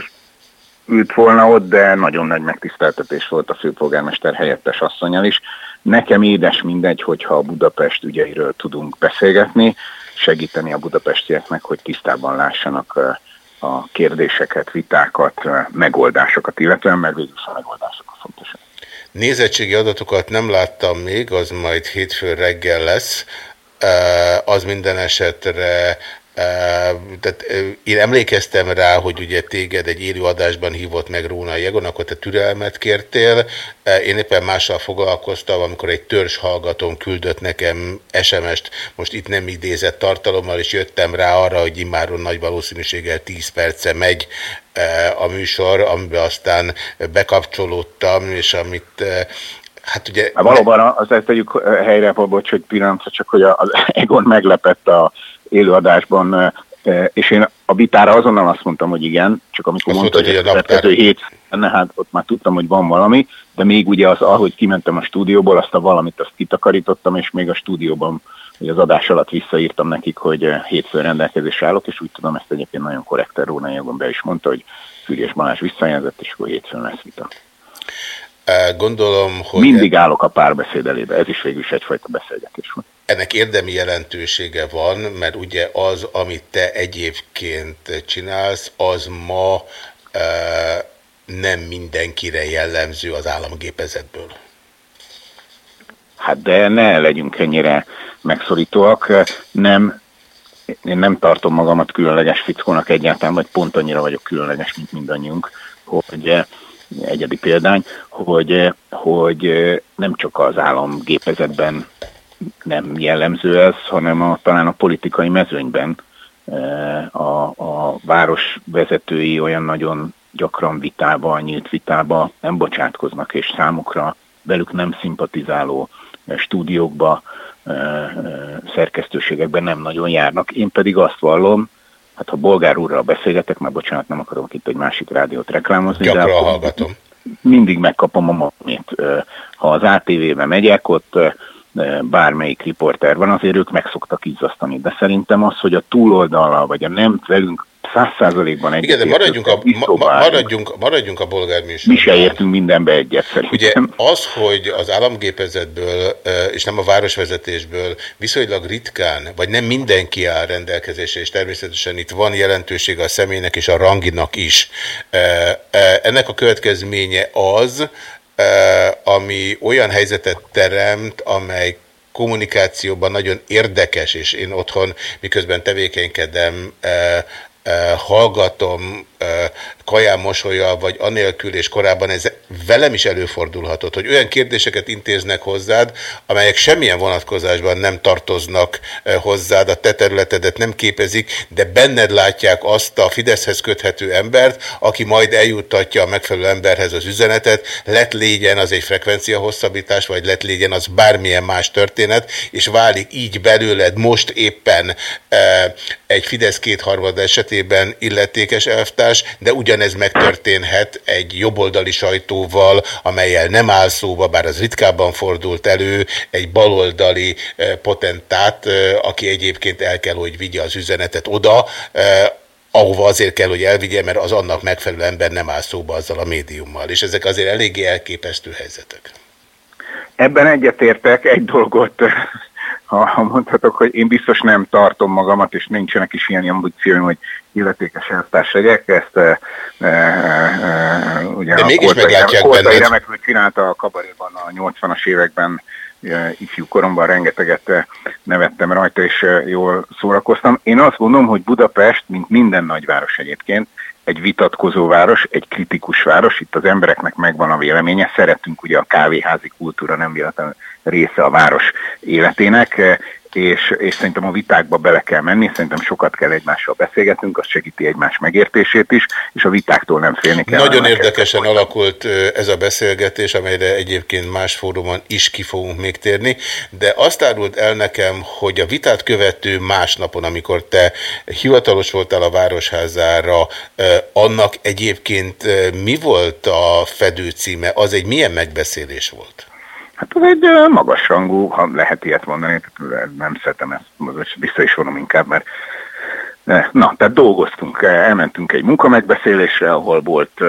ült volna ott, de nagyon nagy megtiszteltetés volt a főpolgármester helyettes asszonyal is. Nekem édes mindegy, hogyha a Budapest ügyeiről tudunk beszélgetni, segíteni a budapestieknek, hogy tisztában lássanak ö, a kérdéseket, vitákat, ö, megoldásokat, illetően mert végül a megoldások a fontosak. Nézettségi adatokat nem láttam még, az majd hétfő reggel lesz. Eh, Az minden esetre eh, tehát eh, én emlékeztem rá, hogy ugye téged egy élő adásban hívott meg Róna Jegon, akkor te türelmet kértél. Én éppen mással foglalkoztam, amikor egy törzs hallgatón küldött nekem SMS-t, most itt nem idézett tartalommal, és jöttem rá arra, hogy immáron nagy valószínűséggel 10 perce megy a műsor, amiben aztán bekapcsolódtam, és amit Hát ugye... Valóban azt tegyük helyre, bocs, hogy pillanatra, csak hogy az Egon meglepett a élőadásban, és én a vitára azonnal azt mondtam, hogy igen, csak amikor Azt mondta, hogy a következő hét hát ott már tudtam, hogy van valami, de még ugye az, ahogy kimentem a stúdióból, azt a valamit azt kitakarítottam, és még a stúdióban, hogy az adás alatt visszaírtam nekik, hogy hétfőn rendelkezésre állok, és úgy tudom, ezt egyébként nagyon korrekten Róna Jogon be is mondta, hogy Fűrjes Balázs visszajelzett, és akkor hétfőn lesz vita. gondolom, hogy... Mindig állok a párbeszéd elébe, ez is végül is egyfajta beszélgetés volt. Ennek érdemi jelentősége van, mert ugye az, amit te egyébként csinálsz, az ma e, nem mindenkire jellemző az államgépezetből. Hát de ne legyünk ennyire megszorítóak. Nem, én nem tartom magamat különleges fickónak egyáltalán, vagy pont annyira vagyok különleges, mint mindannyiunk, hogy eh, egyedi példány, hogy, eh, hogy eh, nem csak az államgépezetben nem jellemző ez, hanem a, talán a politikai mezőnyben eh, a, a város vezetői olyan nagyon gyakran vitába, nyílt vitába nem bocsátkoznak, és számukra velük nem szimpatizáló eh, stúdiókba, eh, szerkesztőségekben nem nagyon járnak. Én pedig azt vallom, hát ha bolgár úrral beszélgetek, már bocsánat, nem akarok itt egy másik rádiót reklámozni, Gyakran hallgatom. mindig megkapom a mamét. Ha az ATV-be megyek, ott bármelyik riporter van, azért ők meg szoktak izzasztani. De szerintem az, hogy a túloldallal, vagy a nem velünk száz százalékban egy Igen, de maradjunk a, ma, ma- maradjunk, maradjunk a bolgár Mi műsorban. se értünk mindenbe egyet szerintem. Ugye az, hogy az államgépezetből ö, és nem a városvezetésből viszonylag ritkán, vagy nem mindenki áll rendelkezésre, és természetesen itt van jelentősége a személynek és a ranginak is. Ö, Ennek a következménye az, ami olyan helyzetet teremt, amely kommunikációban nagyon érdekes, és én otthon, miközben tevékenykedem, hallgatom kaján mosolyal, vagy anélkül, és korábban ez velem is előfordulhatott, hogy olyan kérdéseket intéznek hozzád, amelyek semmilyen vonatkozásban nem tartoznak hozzád, a te területedet nem képezik, de benned látják azt a Fideszhez köthető embert, aki majd eljuttatja a megfelelő emberhez az üzenetet, lett légyen az egy frekvencia hosszabbítás, vagy lett légyen az bármilyen más történet, és válik így belőled most éppen egy Fidesz kétharmad esetében illetékes elvtárs, de ugyanez megtörténhet egy jobboldali sajtóval, amelyel nem áll szóba, bár az ritkábban fordult elő, egy baloldali e, potentát, e, aki egyébként el kell, hogy vigye az üzenetet oda, e, ahova azért kell, hogy elvigye, mert az annak megfelelő ember nem áll szóba azzal a médiummal. És ezek azért eléggé elképesztő helyzetek. Ebben egyetértek, egy dolgot, ha, ha mondhatok, hogy én biztos nem tartom magamat, és nincsenek is ilyen ambícióim, hogy illetékes elvtárs legyek, ezt e, e, e, ugye De a mégis meglátják benned. remekül csinálta a kabaréban a 80-as években, e, ifjú koromban rengeteget nevettem rajta, és jól szórakoztam. Én azt gondolom, hogy Budapest, mint minden nagyváros egyébként, egy vitatkozó város, egy kritikus város, itt az embereknek megvan a véleménye, szeretünk ugye a kávéházi kultúra nem véletlenül része a város életének, és, és szerintem a vitákba bele kell menni, szerintem sokat kell egymással beszélgetnünk, az segíti egymás megértését is, és a vitáktól nem félni kell. Nagyon érdekesen alakult ö, ez a beszélgetés, amelyre egyébként más fórumon is ki fogunk még térni, de azt árult el nekem, hogy a vitát követő másnapon, amikor te hivatalos voltál a Városházára, annak egyébként mi volt a fedőcíme, az egy milyen megbeszélés volt? Hát az egy magasrangú, ha lehet ilyet mondani, nem szeretem ezt, most vissza is vonom inkább, mert Na, tehát dolgoztunk, elmentünk egy munkamegbeszélésre, ahol volt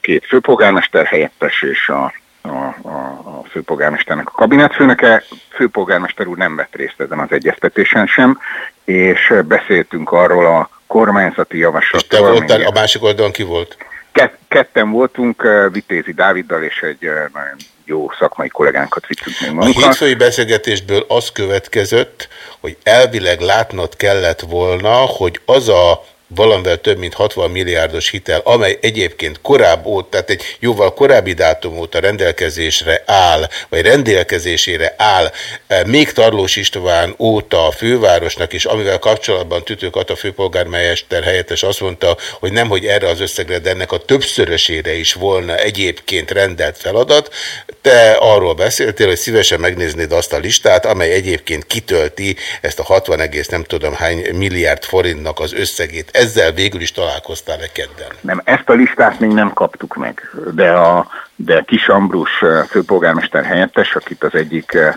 két főpolgármester helyettes és a, a, a, a főpolgármesternek a kabinetfőnöke. Főpolgármester úr nem vett részt ezen az egyeztetésen sem, és beszéltünk arról a kormányzati Te javaslatról. voltál, ami- a másik oldalon ki volt? Kett, ketten voltunk, eh, Vitézi Dáviddal és egy eh, nagyon jó szakmai kollégánkat vittünk még A magunkkal. hétfői beszélgetésből az következett, hogy elvileg látnod kellett volna, hogy az a valamivel több mint 60 milliárdos hitel, amely egyébként korább óta, tehát egy jóval korábbi dátum óta rendelkezésre áll, vagy rendelkezésére áll, eh, még Tarlós István óta a fővárosnak is, amivel kapcsolatban Tütő Kata főpolgármester helyettes azt mondta, hogy nem, hogy erre az összegre, de ennek a többszörösére is volna egyébként rendelt feladat. Te arról beszéltél, hogy szívesen megnéznéd azt a listát, amely egyébként kitölti ezt a 60 egész nem tudom hány milliárd forintnak az összegét. Ezzel végül is találkoztál-e kedden? Nem, ezt a listát még nem kaptuk meg, de, a, de Kis Ambrus eh, főpolgármester helyettes, akit az egyik eh,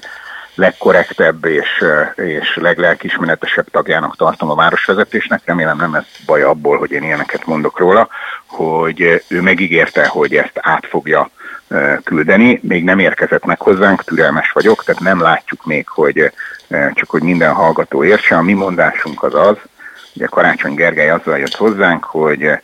legkorrektebb és, eh, és leglelkismeretesebb tagjának tartom a városvezetésnek, remélem nem ez baj abból, hogy én ilyeneket mondok róla, hogy ő megígérte, hogy ezt át fogja küldeni, még nem érkezett meg hozzánk, türelmes vagyok, tehát nem látjuk még, hogy csak hogy minden hallgató értse, a mi mondásunk az az, Ugye Karácsony Gergely azzal jött hozzánk, hogy eh,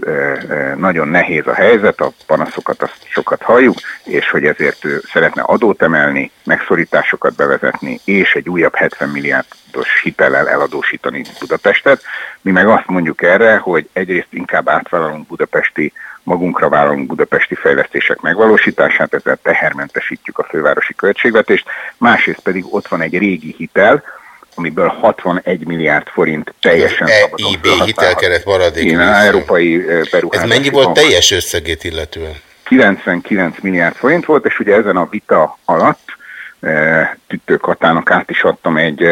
eh, nagyon nehéz a helyzet, a panaszokat azt sokat halljuk, és hogy ezért ő szeretne adót emelni, megszorításokat bevezetni, és egy újabb 70 milliárdos hitellel eladósítani Budapestet. Mi meg azt mondjuk erre, hogy egyrészt inkább átvállalunk budapesti, magunkra vállalunk budapesti fejlesztések megvalósítását, ezzel tehermentesítjük a fővárosi költségvetést, másrészt pedig ott van egy régi hitel, amiből 61 milliárd forint teljesen szabadon EIB hitelkeret maradék. Igen, európai eh, Ez mennyi volt teljes összegét illetően? 99 milliárd forint volt, és ugye ezen a vita alatt Tüttő Katának át is adtam egy,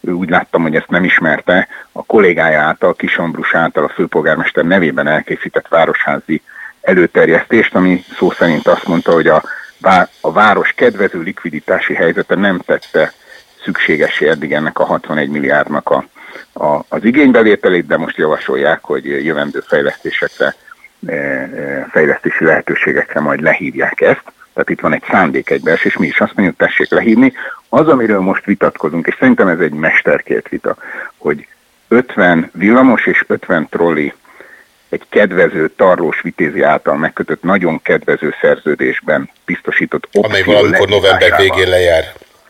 ő úgy láttam, hogy ezt nem ismerte, a kollégája által, Kisombrus által a főpolgármester nevében elkészített városházi előterjesztést, ami szó szerint azt mondta, hogy a, a város kedvező likviditási helyzete nem tette szükségesé eddig ennek a 61 milliárdnak a, a, az igénybevételét, de most javasolják, hogy jövendő fejlesztésekre, e, e, fejlesztési lehetőségekre majd lehívják ezt. Tehát itt van egy szándék egybees, és mi is azt mondjuk, tessék lehívni. Az, amiről most vitatkozunk, és szerintem ez egy mesterkélt vita, hogy 50 villamos és 50 trolli egy kedvező tarlós vitézi által megkötött nagyon kedvező szerződésben biztosított opció Amely valamikor november végén lejár.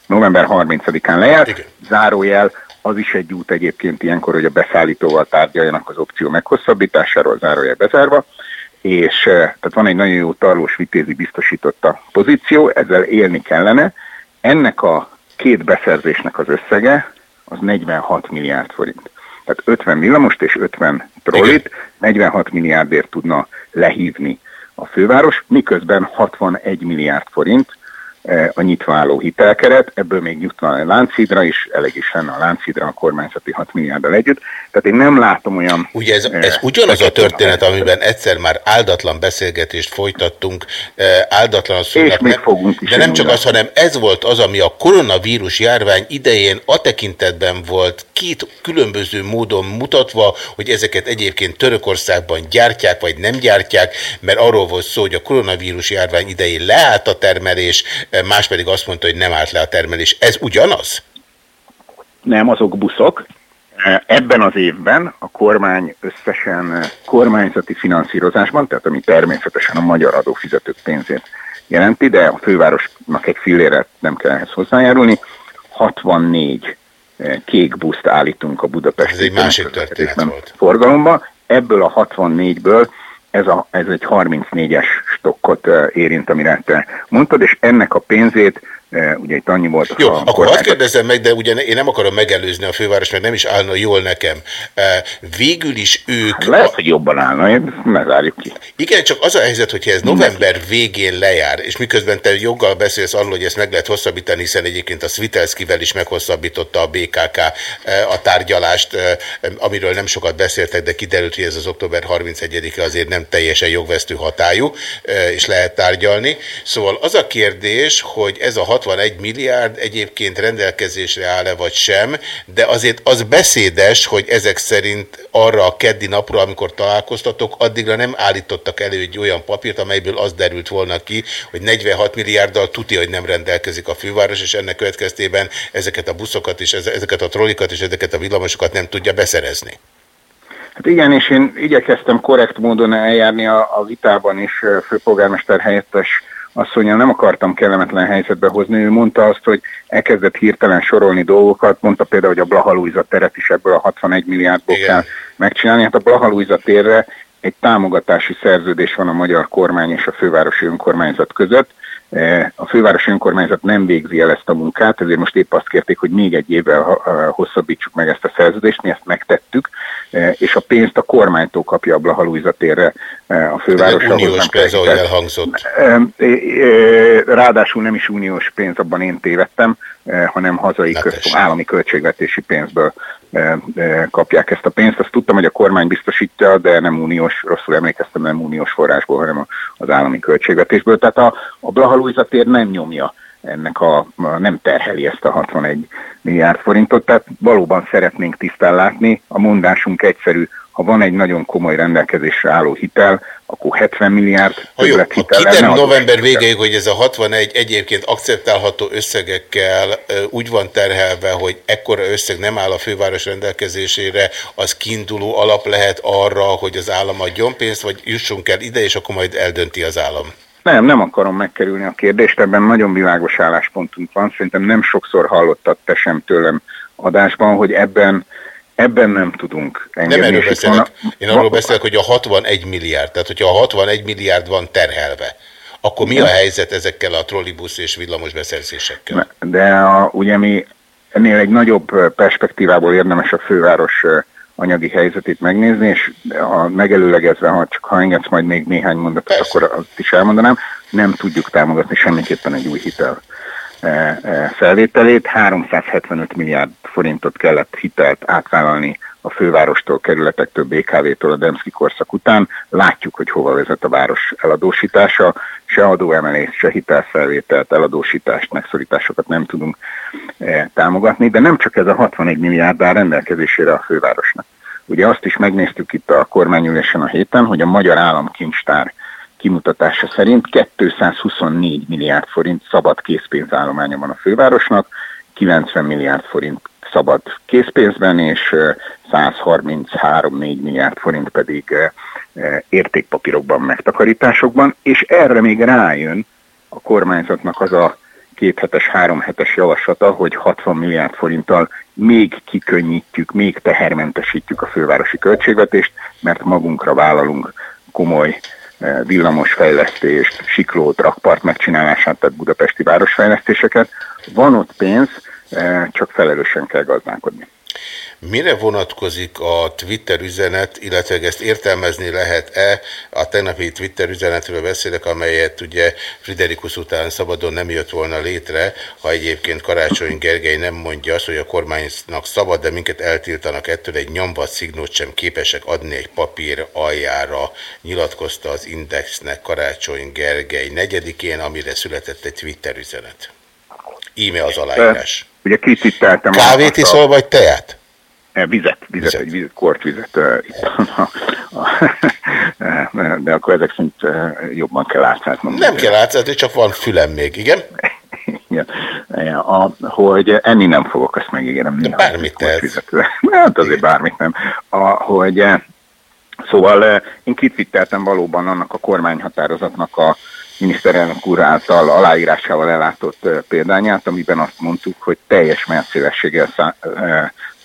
November 30-án lejárt, zárójel, az is egy út egyébként ilyenkor, hogy a beszállítóval tárgyaljanak az opció meghosszabbításáról, zárójel bezárva, és eh, tehát van egy nagyon jó tarlós vitézi biztosította pozíció, ezzel élni kellene. Ennek a két beszerzésnek az összege az 46 milliárd forint. Tehát 50 villamost és 50 trollit 46 milliárdért tudna lehívni a főváros, miközben 61 milliárd forint a nyitva álló hitelkeret, ebből még jutna a Lánchídra is, elég is lenne a Lánchídra a kormányzati 6 milliárddal együtt. Tehát én nem látom olyan... Ugye ez, eh, ez ugyanaz a történet, amiben egyszer már áldatlan beszélgetést folytattunk, eh, áldatlan szónak, És még fogunk is de nem csak az, hanem ez volt az, ami a koronavírus járvány idején a tekintetben volt két különböző módon mutatva, hogy ezeket egyébként Törökországban gyártják, vagy nem gyártják, mert arról volt szó, hogy a koronavírus járvány idején leállt a termelés, más pedig azt mondta, hogy nem állt le a termelés. Ez ugyanaz? Nem, azok buszok. Ebben az évben a kormány összesen kormányzati finanszírozásban, tehát ami természetesen a magyar adófizetők pénzét jelenti, de a fővárosnak egy fillére nem kell ehhez hozzájárulni, 64 eh, kék buszt állítunk a Budapesti Ez egy másik történet volt. forgalomba. Ebből a 64-ből ez, a, ez egy 34-es stokkot eh, érint, amire te mondtad, és ennek a pénzét, ugye itt annyi volt Jó, a akkor hadd kormányzat- kérdezzem meg, de ugye én nem akarom megelőzni a főváros, mert nem is állna jól nekem. Eh, Végül is ők... Lehet, hogy jobban állna, én ne zárjuk ki. Igen, csak az a helyzet, hogyha ez november végén lejár, és miközben te joggal beszélsz arról, hogy ezt meg lehet hosszabbítani, hiszen egyébként a Svitelszkivel is meghosszabbította a BKK eh, a tárgyalást, eh, amiről nem sokat beszéltek, de kiderült, hogy ez az október 31-e azért nem teljesen jogvesztő hatályú, eh, és lehet tárgyalni. Szóval az a kérdés, hogy ez a 61 milliárd egyébként rendelkezésre áll-e vagy sem, de azért az beszédes, hogy ezek szerint arra a keddi napra, amikor találkoztatok, addigra nem állítottak elő egy olyan papírt, amelyből az derült volna ki, hogy 46 milliárddal tuti, hogy nem rendelkezik a főváros, és ennek következtében ezeket a buszokat és eze- ezeket a trollikat és ezeket a villamosokat nem tudja beszerezni. Hát igen, és én igyekeztem korrekt módon eljárni a, a vitában is, főpolgármester helyettes asszonyjal nem akartam kellemetlen helyzetbe hozni. Ő mondta azt, hogy elkezdett hirtelen sorolni dolgokat, mondta például, hogy a Blahalújza teret is ebből a 61 milliárdból kell megcsinálni. Hát a Blahalújza térre egy támogatási szerződés van a magyar kormány és a fővárosi önkormányzat között. E, A fővárosi önkormányzat nem végzi el ezt a munkát, ezért most épp azt kérték, hogy még egy évvel ha- hosszabbítsuk meg ezt a szerződést, mi ezt megtettük, e, és a pénzt a kormánytól kapja a Blahalújza térre e, a főváros. Ez uniós pénz, ahogy elhangzott. E, e, e, Ráadásul nem is uniós pénz, abban én tévedtem, e, hanem hazai központ, állami költségvetési pénzből e, e, kapják ezt a pénzt. Azt tudtam, hogy a kormány biztosítja, de nem uniós, rosszul emlékeztem, nem uniós forrásból, hanem az állami költségvetésből. Tehát a, a Blahalújza tér nem nyomja ennek a, a, nem terheli ezt a 61 milliárd forintot, tehát valóban szeretnénk tisztán látni. A mondásunk egyszerű, ha van egy nagyon komoly rendelkezésre álló hitel, akkor 70 milliárd Ha ha többlethitel lenne, az november végéig, hogy ez a 61 egyébként akceptálható összegekkel úgy van terhelve, hogy ekkora összeg nem áll a főváros rendelkezésére, az kiinduló alap lehet arra, hogy az állam adjon pénzt, vagy jussunk el ide, és akkor majd eldönti az állam. Nem, nem akarom megkerülni a kérdést, ebben nagyon világos álláspontunk van. Szerintem nem sokszor hallottad te sem tőlem adásban, hogy ebben, ebben nem tudunk engedni. Nem erről beszélek. Én arról beszélek, hogy a 61 milliárd, tehát hogyha a 61 milliárd van terhelve, akkor mi a helyzet ezekkel a trollibusz és villamos beszerzésekkel? De a, ugye mi ennél egy nagyobb perspektívából érdemes a főváros anyagi helyzetét megnézni, és a megelőlegezve, ha csak ha engedsz majd még néhány mondatot, akkor azt is elmondanám, nem tudjuk támogatni semmiképpen egy új hitel felvételét. 375 milliárd forintot kellett hitelt átvállalni a fővárostól, kerületektől, BKV-től a Demszki korszak után. Látjuk, hogy hova vezet a város eladósítása, se adóemelés, se hitelfelvételt, eladósítást, megszorításokat nem tudunk e, támogatni, de nem csak ez a 61 milliárd áll rendelkezésére a fővárosnak. Ugye azt is megnéztük itt a kormányülésen a héten, hogy a Magyar Államkincstár kimutatása szerint 224 milliárd forint szabad készpénzállománya van a fővárosnak, 90 milliárd forint szabad készpénzben, és ö, 133-4 milliárd forint pedig értékpapírokban, megtakarításokban, és erre még rájön a kormányzatnak az a két hetes, három hetes javaslata, hogy 60 milliárd forinttal még kikönnyítjük, még tehermentesítjük a fővárosi költségvetést, mert magunkra vállalunk komoly villamosfejlesztést, siklót, rakpart megcsinálását, tehát budapesti városfejlesztéseket. Van ott pénz, eh, csak felelősen kell gazdálkodni. Mire vonatkozik a Twitter üzenet, illetve ezt értelmezni lehet-e? A tegnapi Twitter üzenetről beszélek, amelyet ugye Friderikus után szabadon nem jött volna létre, ha egyébként Karácsony Gergely nem mondja azt, hogy a kormánynak szabad, de minket eltiltanak ettől, egy nyomvat szignót sem képesek adni egy papír aljára, nyilatkozta az Indexnek Karácsony Gergely negyedikén, amire született egy Twitter üzenet. Íme az aláírás. Ugye kicitteltem. Kávét iszol, vagy teát? Vizet, vizet, egy vizet, kortvizet uh, itt a, a, de akkor ezek szerint jobban kell átszátnom. Nem kell átszátni, csak van fülem még, igen? igen. A, hogy enni nem fogok, ezt megígérem. Bármit tehetsz. Hát azért bármit nem. A, hogy Szóval én kicitteltem valóban annak a kormányhatározatnak a miniszterelnök úr által aláírásával ellátott példányát, amiben azt mondtuk, hogy teljes merszélességgel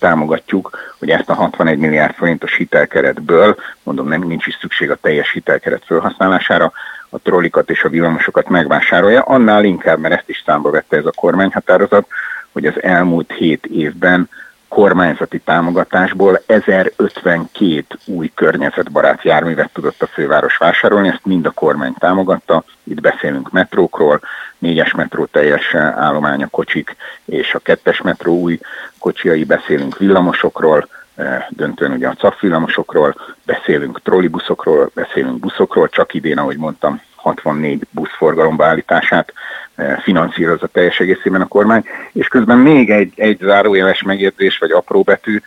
támogatjuk, hogy ezt a 61 milliárd forintos hitelkeretből, mondom, nem nincs is szükség a teljes hitelkeret felhasználására, a trollikat és a villamosokat megvásárolja, annál inkább, mert ezt is számba vette ez a kormányhatározat, hogy az elmúlt hét évben kormányzati támogatásból 1052 új környezetbarát járművet tudott a főváros vásárolni, ezt mind a kormány támogatta. Itt beszélünk metrókról, négyes metró teljes állománya kocsik, és a kettes metró új kocsiai, beszélünk villamosokról, eh, döntően ugye a CAF villamosokról, beszélünk trollibuszokról, beszélünk buszokról, csak idén, ahogy mondtam, 64 buszforgalom beállítását eh, finanszírozza teljes egészében a kormány, és közben még egy, egy zárójeles megjegyzés, vagy apró betű,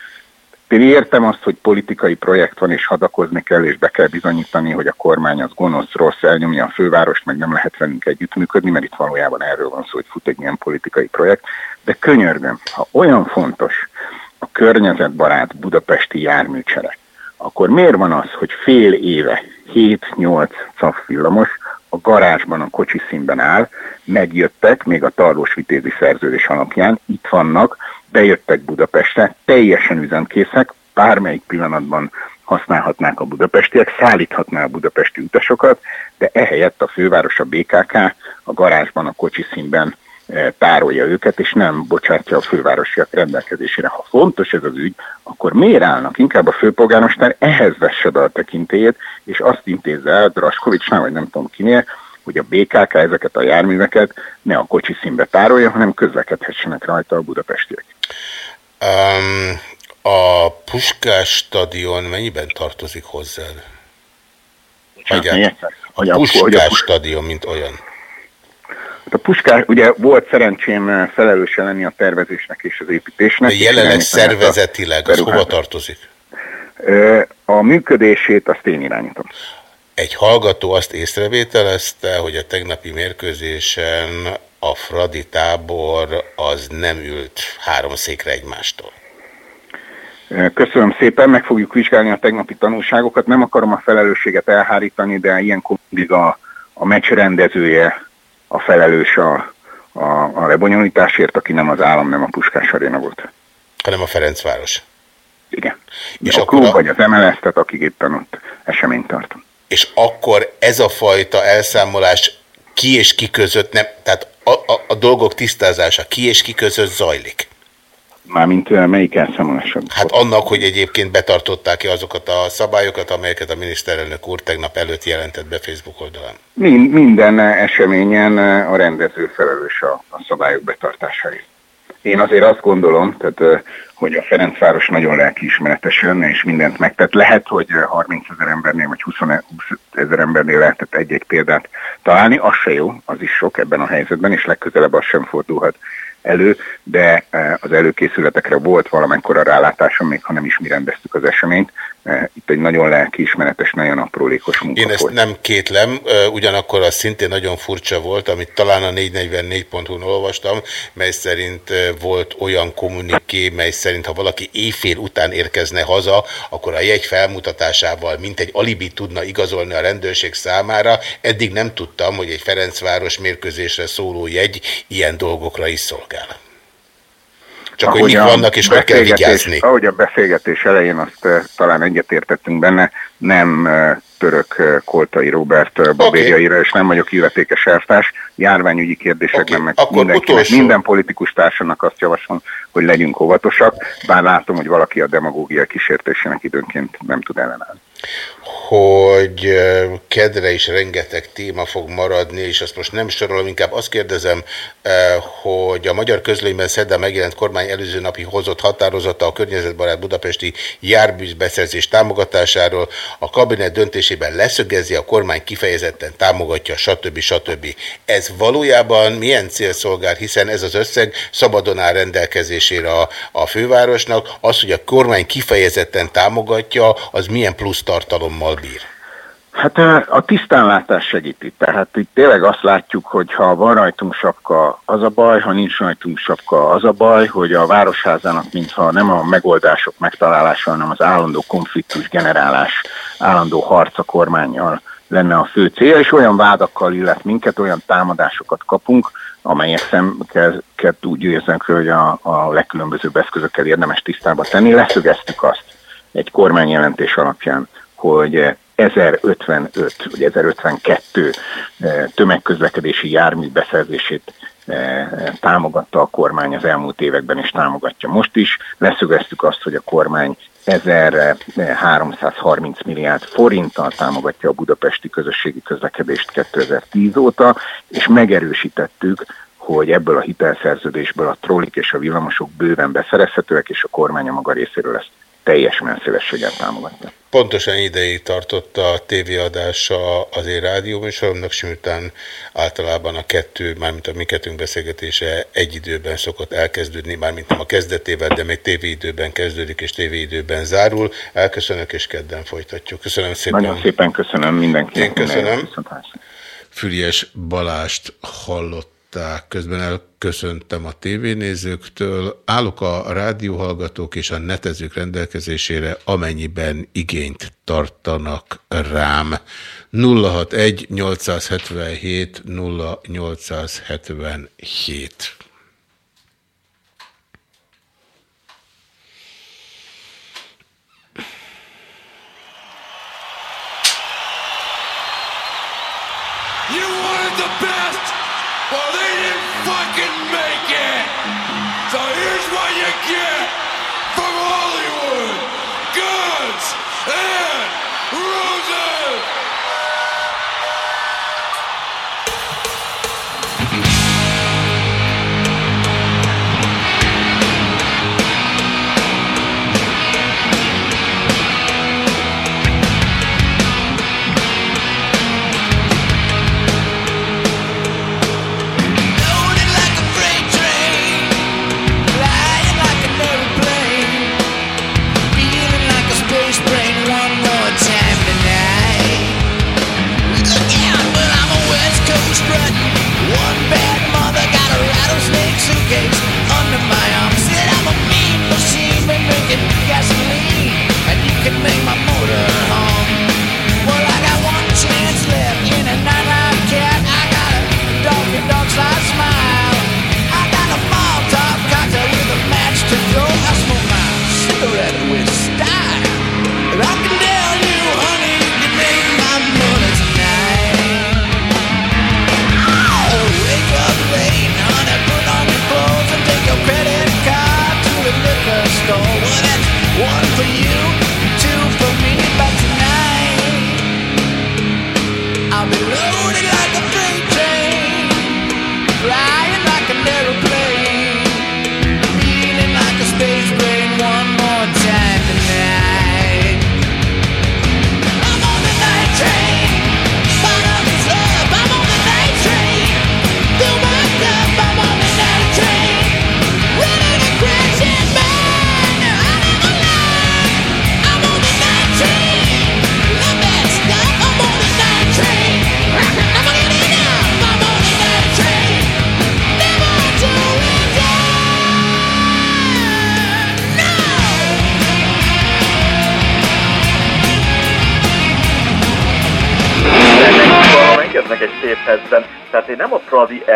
én értem azt, hogy politikai projekt van, és hadakozni kell, és be kell bizonyítani, hogy a kormány az gonosz, rossz, elnyomja a fővárost, meg nem lehet velünk együttműködni, mert itt valójában erről van szó, hogy fut egy ilyen politikai projekt. De könyörgöm, ha olyan fontos a környezetbarát budapesti járműcsere, akkor miért van az, hogy fél éve 7-8 CAF villamos a garázsban a kocsi színben áll, megjöttek, még a tarlós vitézi szerződés alapján, itt vannak, bejöttek Budapestre, teljesen üzemkészek, bármelyik pillanatban használhatnák a budapestiek, szállíthatná a budapesti utasokat, de ehelyett a főváros, a BKK a garázsban a kocsi színben tárolja őket, és nem bocsátja a fővárosiak rendelkezésére. Ha fontos ez az ügy, akkor miért állnak? Inkább a főpolgármester ehhez vesse be a tekintélyét, és azt intézze el Draskovicsnál, vagy nem tudom kinél, hogy a BKK ezeket a járműveket ne a kocsi színbe tárolja, hanem közlekedhessenek rajta a budapestiek. Um, a Puskás stadion mennyiben tartozik hozzá? Hogy a Puskás stadion, mint olyan. Hát a Puskás, ugye volt szerencsém felelőse lenni a tervezésnek és az építésnek. De jelenleg szervezetileg, az hova tartozik? A működését azt én irányítom. Egy hallgató azt észrevételezte, hogy a tegnapi mérkőzésen a Fradi tábor az nem ült három székre egymástól. Köszönöm szépen, meg fogjuk vizsgálni a tegnapi tanulságokat. Nem akarom a felelősséget elhárítani, de ilyenkor mindig a, a meccs rendezője a felelős a, a, a lebonyolításért, aki nem az állam, nem a Puskás Aréna volt. Hanem a Ferencváros. Igen. És a klub a... vagy az MLS, tehát akik éppen ott eseményt tartom. És akkor ez a fajta elszámolás ki és ki között nem, tehát a, a, a dolgok tisztázása ki és ki között zajlik? Mármint melyik elszámolásod? Hát annak, hogy egyébként betartották-e azokat a szabályokat, amelyeket a miniszterelnök úr tegnap előtt jelentett be Facebook oldalán? Mind, minden eseményen a rendező felelős a, a szabályok betartásáért. Én azért azt gondolom, tehát, hogy a Ferencváros nagyon lelkiismeretesen és mindent megtett. Lehet, hogy 30 ezer embernél vagy 20 ezer embernél lehetett egy-egy példát találni, az se jó, az is sok ebben a helyzetben, és legközelebb az sem fordulhat elő, de az előkészületekre volt valamennyora rálátásom, még ha nem is mi rendeztük az eseményt, itt egy nagyon lelkiismeretes, nagyon aprólékos munka Én ezt volt. nem kétlem, ugyanakkor az szintén nagyon furcsa volt, amit talán a 444.hu-n olvastam, mely szerint volt olyan kommuniké, mely szerint ha valaki éjfél után érkezne haza, akkor a jegy felmutatásával mint egy alibi tudna igazolni a rendőrség számára. Eddig nem tudtam, hogy egy Ferencváros mérkőzésre szóló jegy ilyen dolgokra is szolgál. Csak hogy Ahogy mik a vannak és hogy kell vigyázni. Ahogy a beszélgetés elején azt eh, talán egyetértettünk benne, nem eh, török eh, Koltai Robert okay. babérjaira, és nem vagyok illetékes elvtárs. Járványügyi kérdésekben meg akkor mindenkinek, utolsó. minden politikus társának azt javaslom, hogy legyünk óvatosak, bár látom, hogy valaki a demagógia kísértésének időnként nem tud ellenállni. Hogy kedre is rengeteg téma fog maradni, és azt most nem sorolom, inkább azt kérdezem, hogy a magyar közlönyben szerdán megjelent kormány előző napi hozott határozata a környezetbarát budapesti járműbeszerzés támogatásáról, a kabinet döntésében leszögezi, a kormány kifejezetten támogatja, stb. stb. Ez valójában milyen cél szolgál, hiszen ez az összeg szabadon áll rendelkezésére a, a fővárosnak, az, hogy a kormány kifejezetten támogatja, az milyen plusz tartalommal bír? Hát a tisztánlátás segíti. Tehát itt tényleg azt látjuk, hogy ha van rajtunk sapka, az a baj, ha nincs rajtunk sapka, az a baj, hogy a városházának mintha nem a megoldások megtalálása, hanem az állandó konfliktus generálás, állandó harc a kormányjal lenne a fő célja, és olyan vádakkal illet minket, olyan támadásokat kapunk, amelyek szemket úgy érzünk, hogy a, a legkülönbözőbb eszközökkel érdemes tisztába tenni. Leszögeztük azt egy kormányjelentés alapján, hogy 1055 vagy 1052 eh, tömegközlekedési jármű beszerzését eh, támogatta a kormány az elmúlt években, és támogatja most is. Leszögeztük azt, hogy a kormány 1330 milliárd forinttal támogatja a budapesti közösségi közlekedést 2010 óta, és megerősítettük, hogy ebből a hitelszerződésből a trollik és a villamosok bőven beszerezhetőek, és a kormány a maga részéről ezt teljes messzélességgel támogatja. Pontosan ideig tartott a tévéadása az én rádióműsoromnak, és miután általában a kettő, mármint a mi kettőnk beszélgetése egy időben szokott elkezdődni, mármint nem a kezdetével, de még tévéidőben kezdődik és tévéidőben zárul. Elköszönök, és kedden folytatjuk. Köszönöm szépen. Nagyon szépen köszönöm mindenkinek. Én köszönöm. minden. Füriás Balást hallották. Közben elköszöntem a tévénézőktől. Állok a rádióhallgatók és a netezők rendelkezésére, amennyiben igényt tartanak rám. 061 877 0877 You wanted the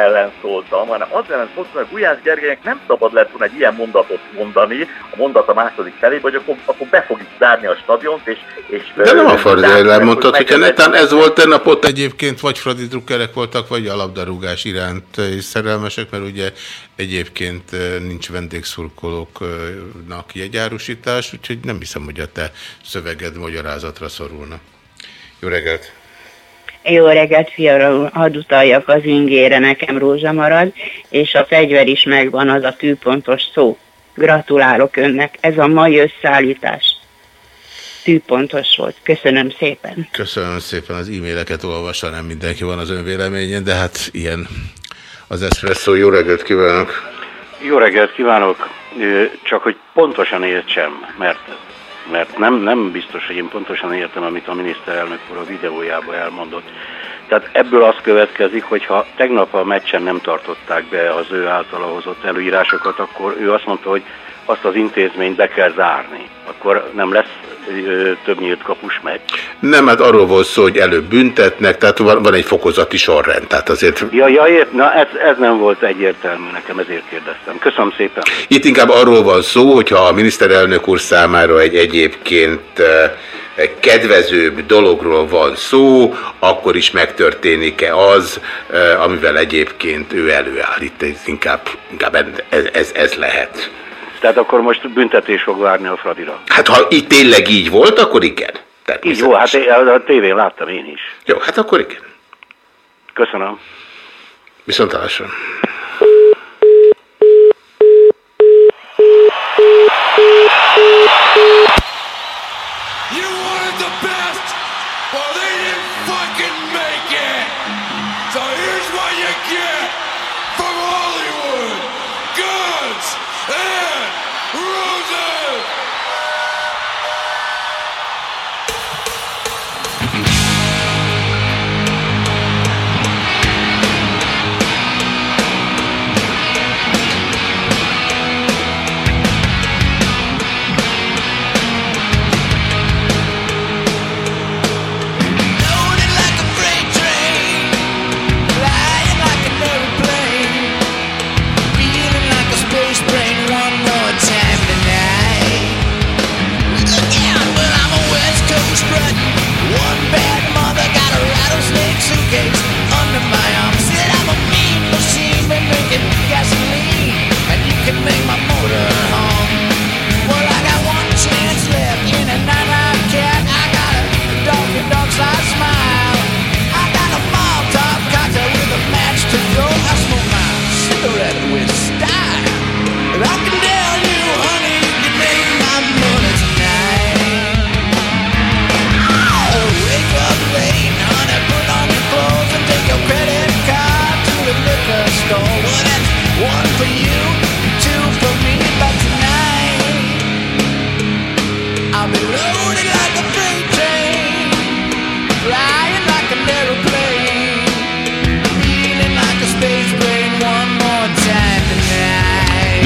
ellen szóltam, hanem az ellen szóltam, hogy Gulyás Gergelynek nem szabad lett volna egy ilyen mondatot mondani, a mondat a második felé, hogy akkor, akkor be fogjuk zárni a stadiont, és... és De nem a Fradi ellen hogy mondtad, hogyha netán ez volt tegnap ott egyébként, vagy Fradi drukkerek voltak, vagy a labdarúgás iránt is szerelmesek, mert ugye egyébként nincs vendégszurkolóknak jegyárusítás, úgyhogy nem hiszem, hogy a te szöveged magyarázatra szorulna. Jó reggelt! Jó reggelt, fiara, hadd utaljak az ingére, nekem rózsa marad, és a fegyver is megvan, az a tűpontos szó. Gratulálok önnek, ez a mai összeállítás. Tűpontos volt. Köszönöm szépen. Köszönöm szépen, az e-maileket olvasva nem mindenki van az önvéleményen, de hát ilyen az Espresso. Jó reggelt kívánok! Jó reggelt kívánok! Csak hogy pontosan értsem, mert, mert nem, nem biztos, hogy én pontosan értem, amit a miniszterelnök úr a videójában elmondott. Tehát ebből az következik, hogy ha tegnap a meccsen nem tartották be az ő általa hozott előírásokat, akkor ő azt mondta, hogy azt az intézményt be kell zárni. Akkor nem lesz több nyílt kapus meccs. Nem, hát arról volt szó, hogy előbb büntetnek, tehát van, van egy fokozati sorrend, tehát azért Ja, ja, ért, na ez, ez nem volt egyértelmű nekem, ezért kérdeztem. Köszönöm szépen. Itt inkább arról van szó, hogyha a miniszterelnök úr számára egy egyébként egy kedvezőbb dologról van szó, akkor is megtörténik-e az, amivel egyébként ő előáll. Itt inkább, inkább ez, ez, ez lehet. Tehát akkor most büntetés fog várni a Fradira. Hát ha itt tényleg így volt, akkor igen. Így jó, hát a tévén láttam én is. Jó, hát akkor igen. Köszönöm. Viszontlátásra. escape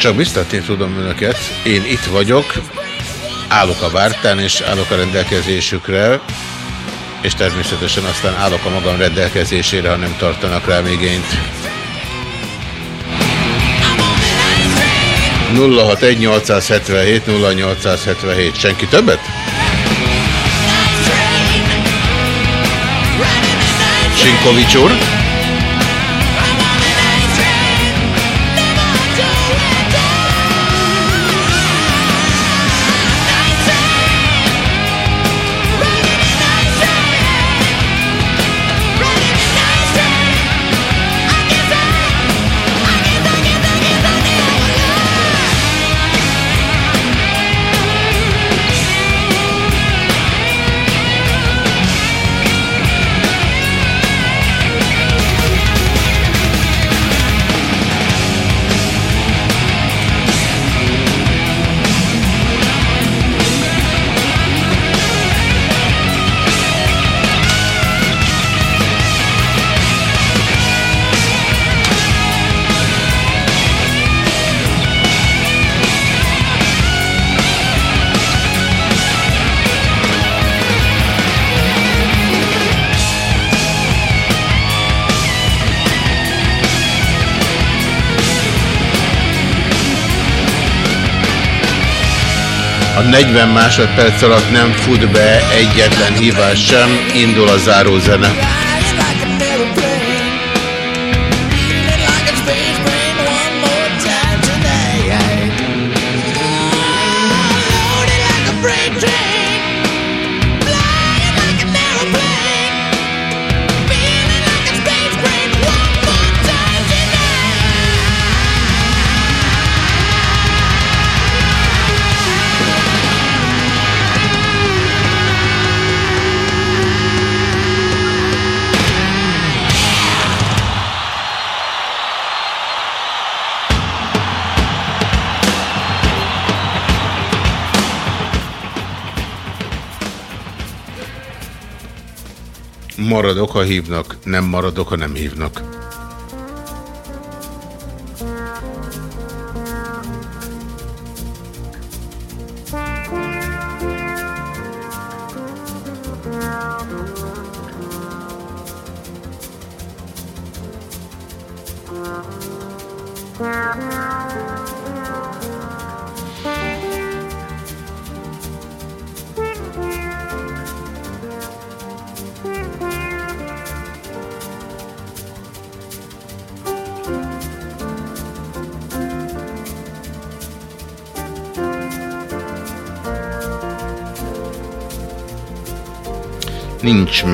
Csak biztatni tudom önöket, én itt vagyok, állok a vártán, és állok a rendelkezésükre, és természetesen aztán állok a magam rendelkezésére, ha nem tartanak rám igényt. 061 877 0877. Senki többet? Sinkovics úr? 40 másodperc alatt nem fut be egyetlen hívás sem, indul a zárózene. Maradok, ha hívnak, nem maradok, ha nem hívnak.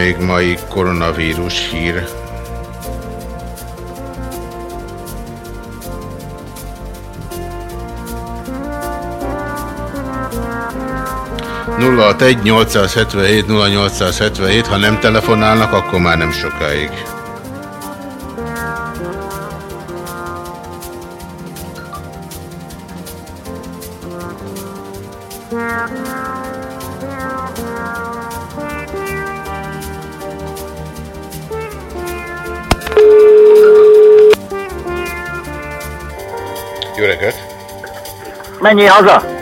Még mai koronavírus hír. Nulla egy 877 0877, ha nem telefonálnak, akkor már nem sokáig. Jó reggelt! Menjél haza!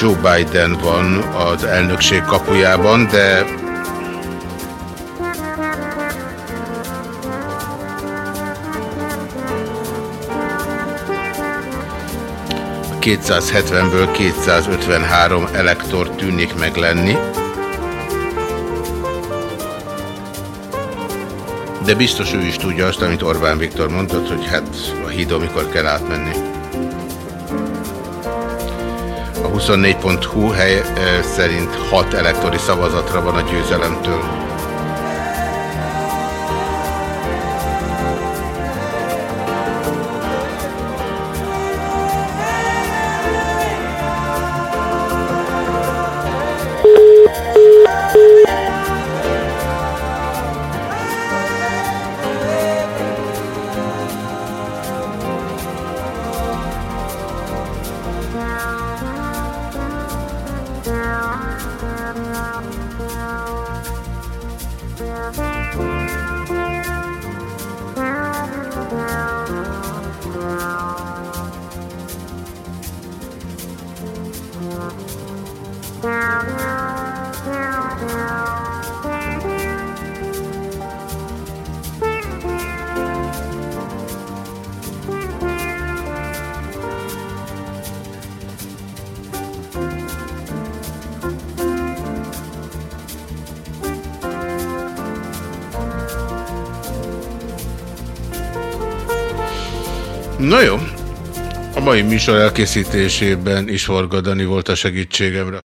Joe Biden van az elnökség kapujában, de a 270-ből 253 elektor tűnik meg lenni. De biztos ő is tudja azt, amit Orbán Viktor mondott, hogy hát a hídon mikor kell átmenni. 24.hu hely szerint 6 elektori szavazatra van a győzelemtől. Mai műsor elkészítésében is Varga Dani volt a segítségemre.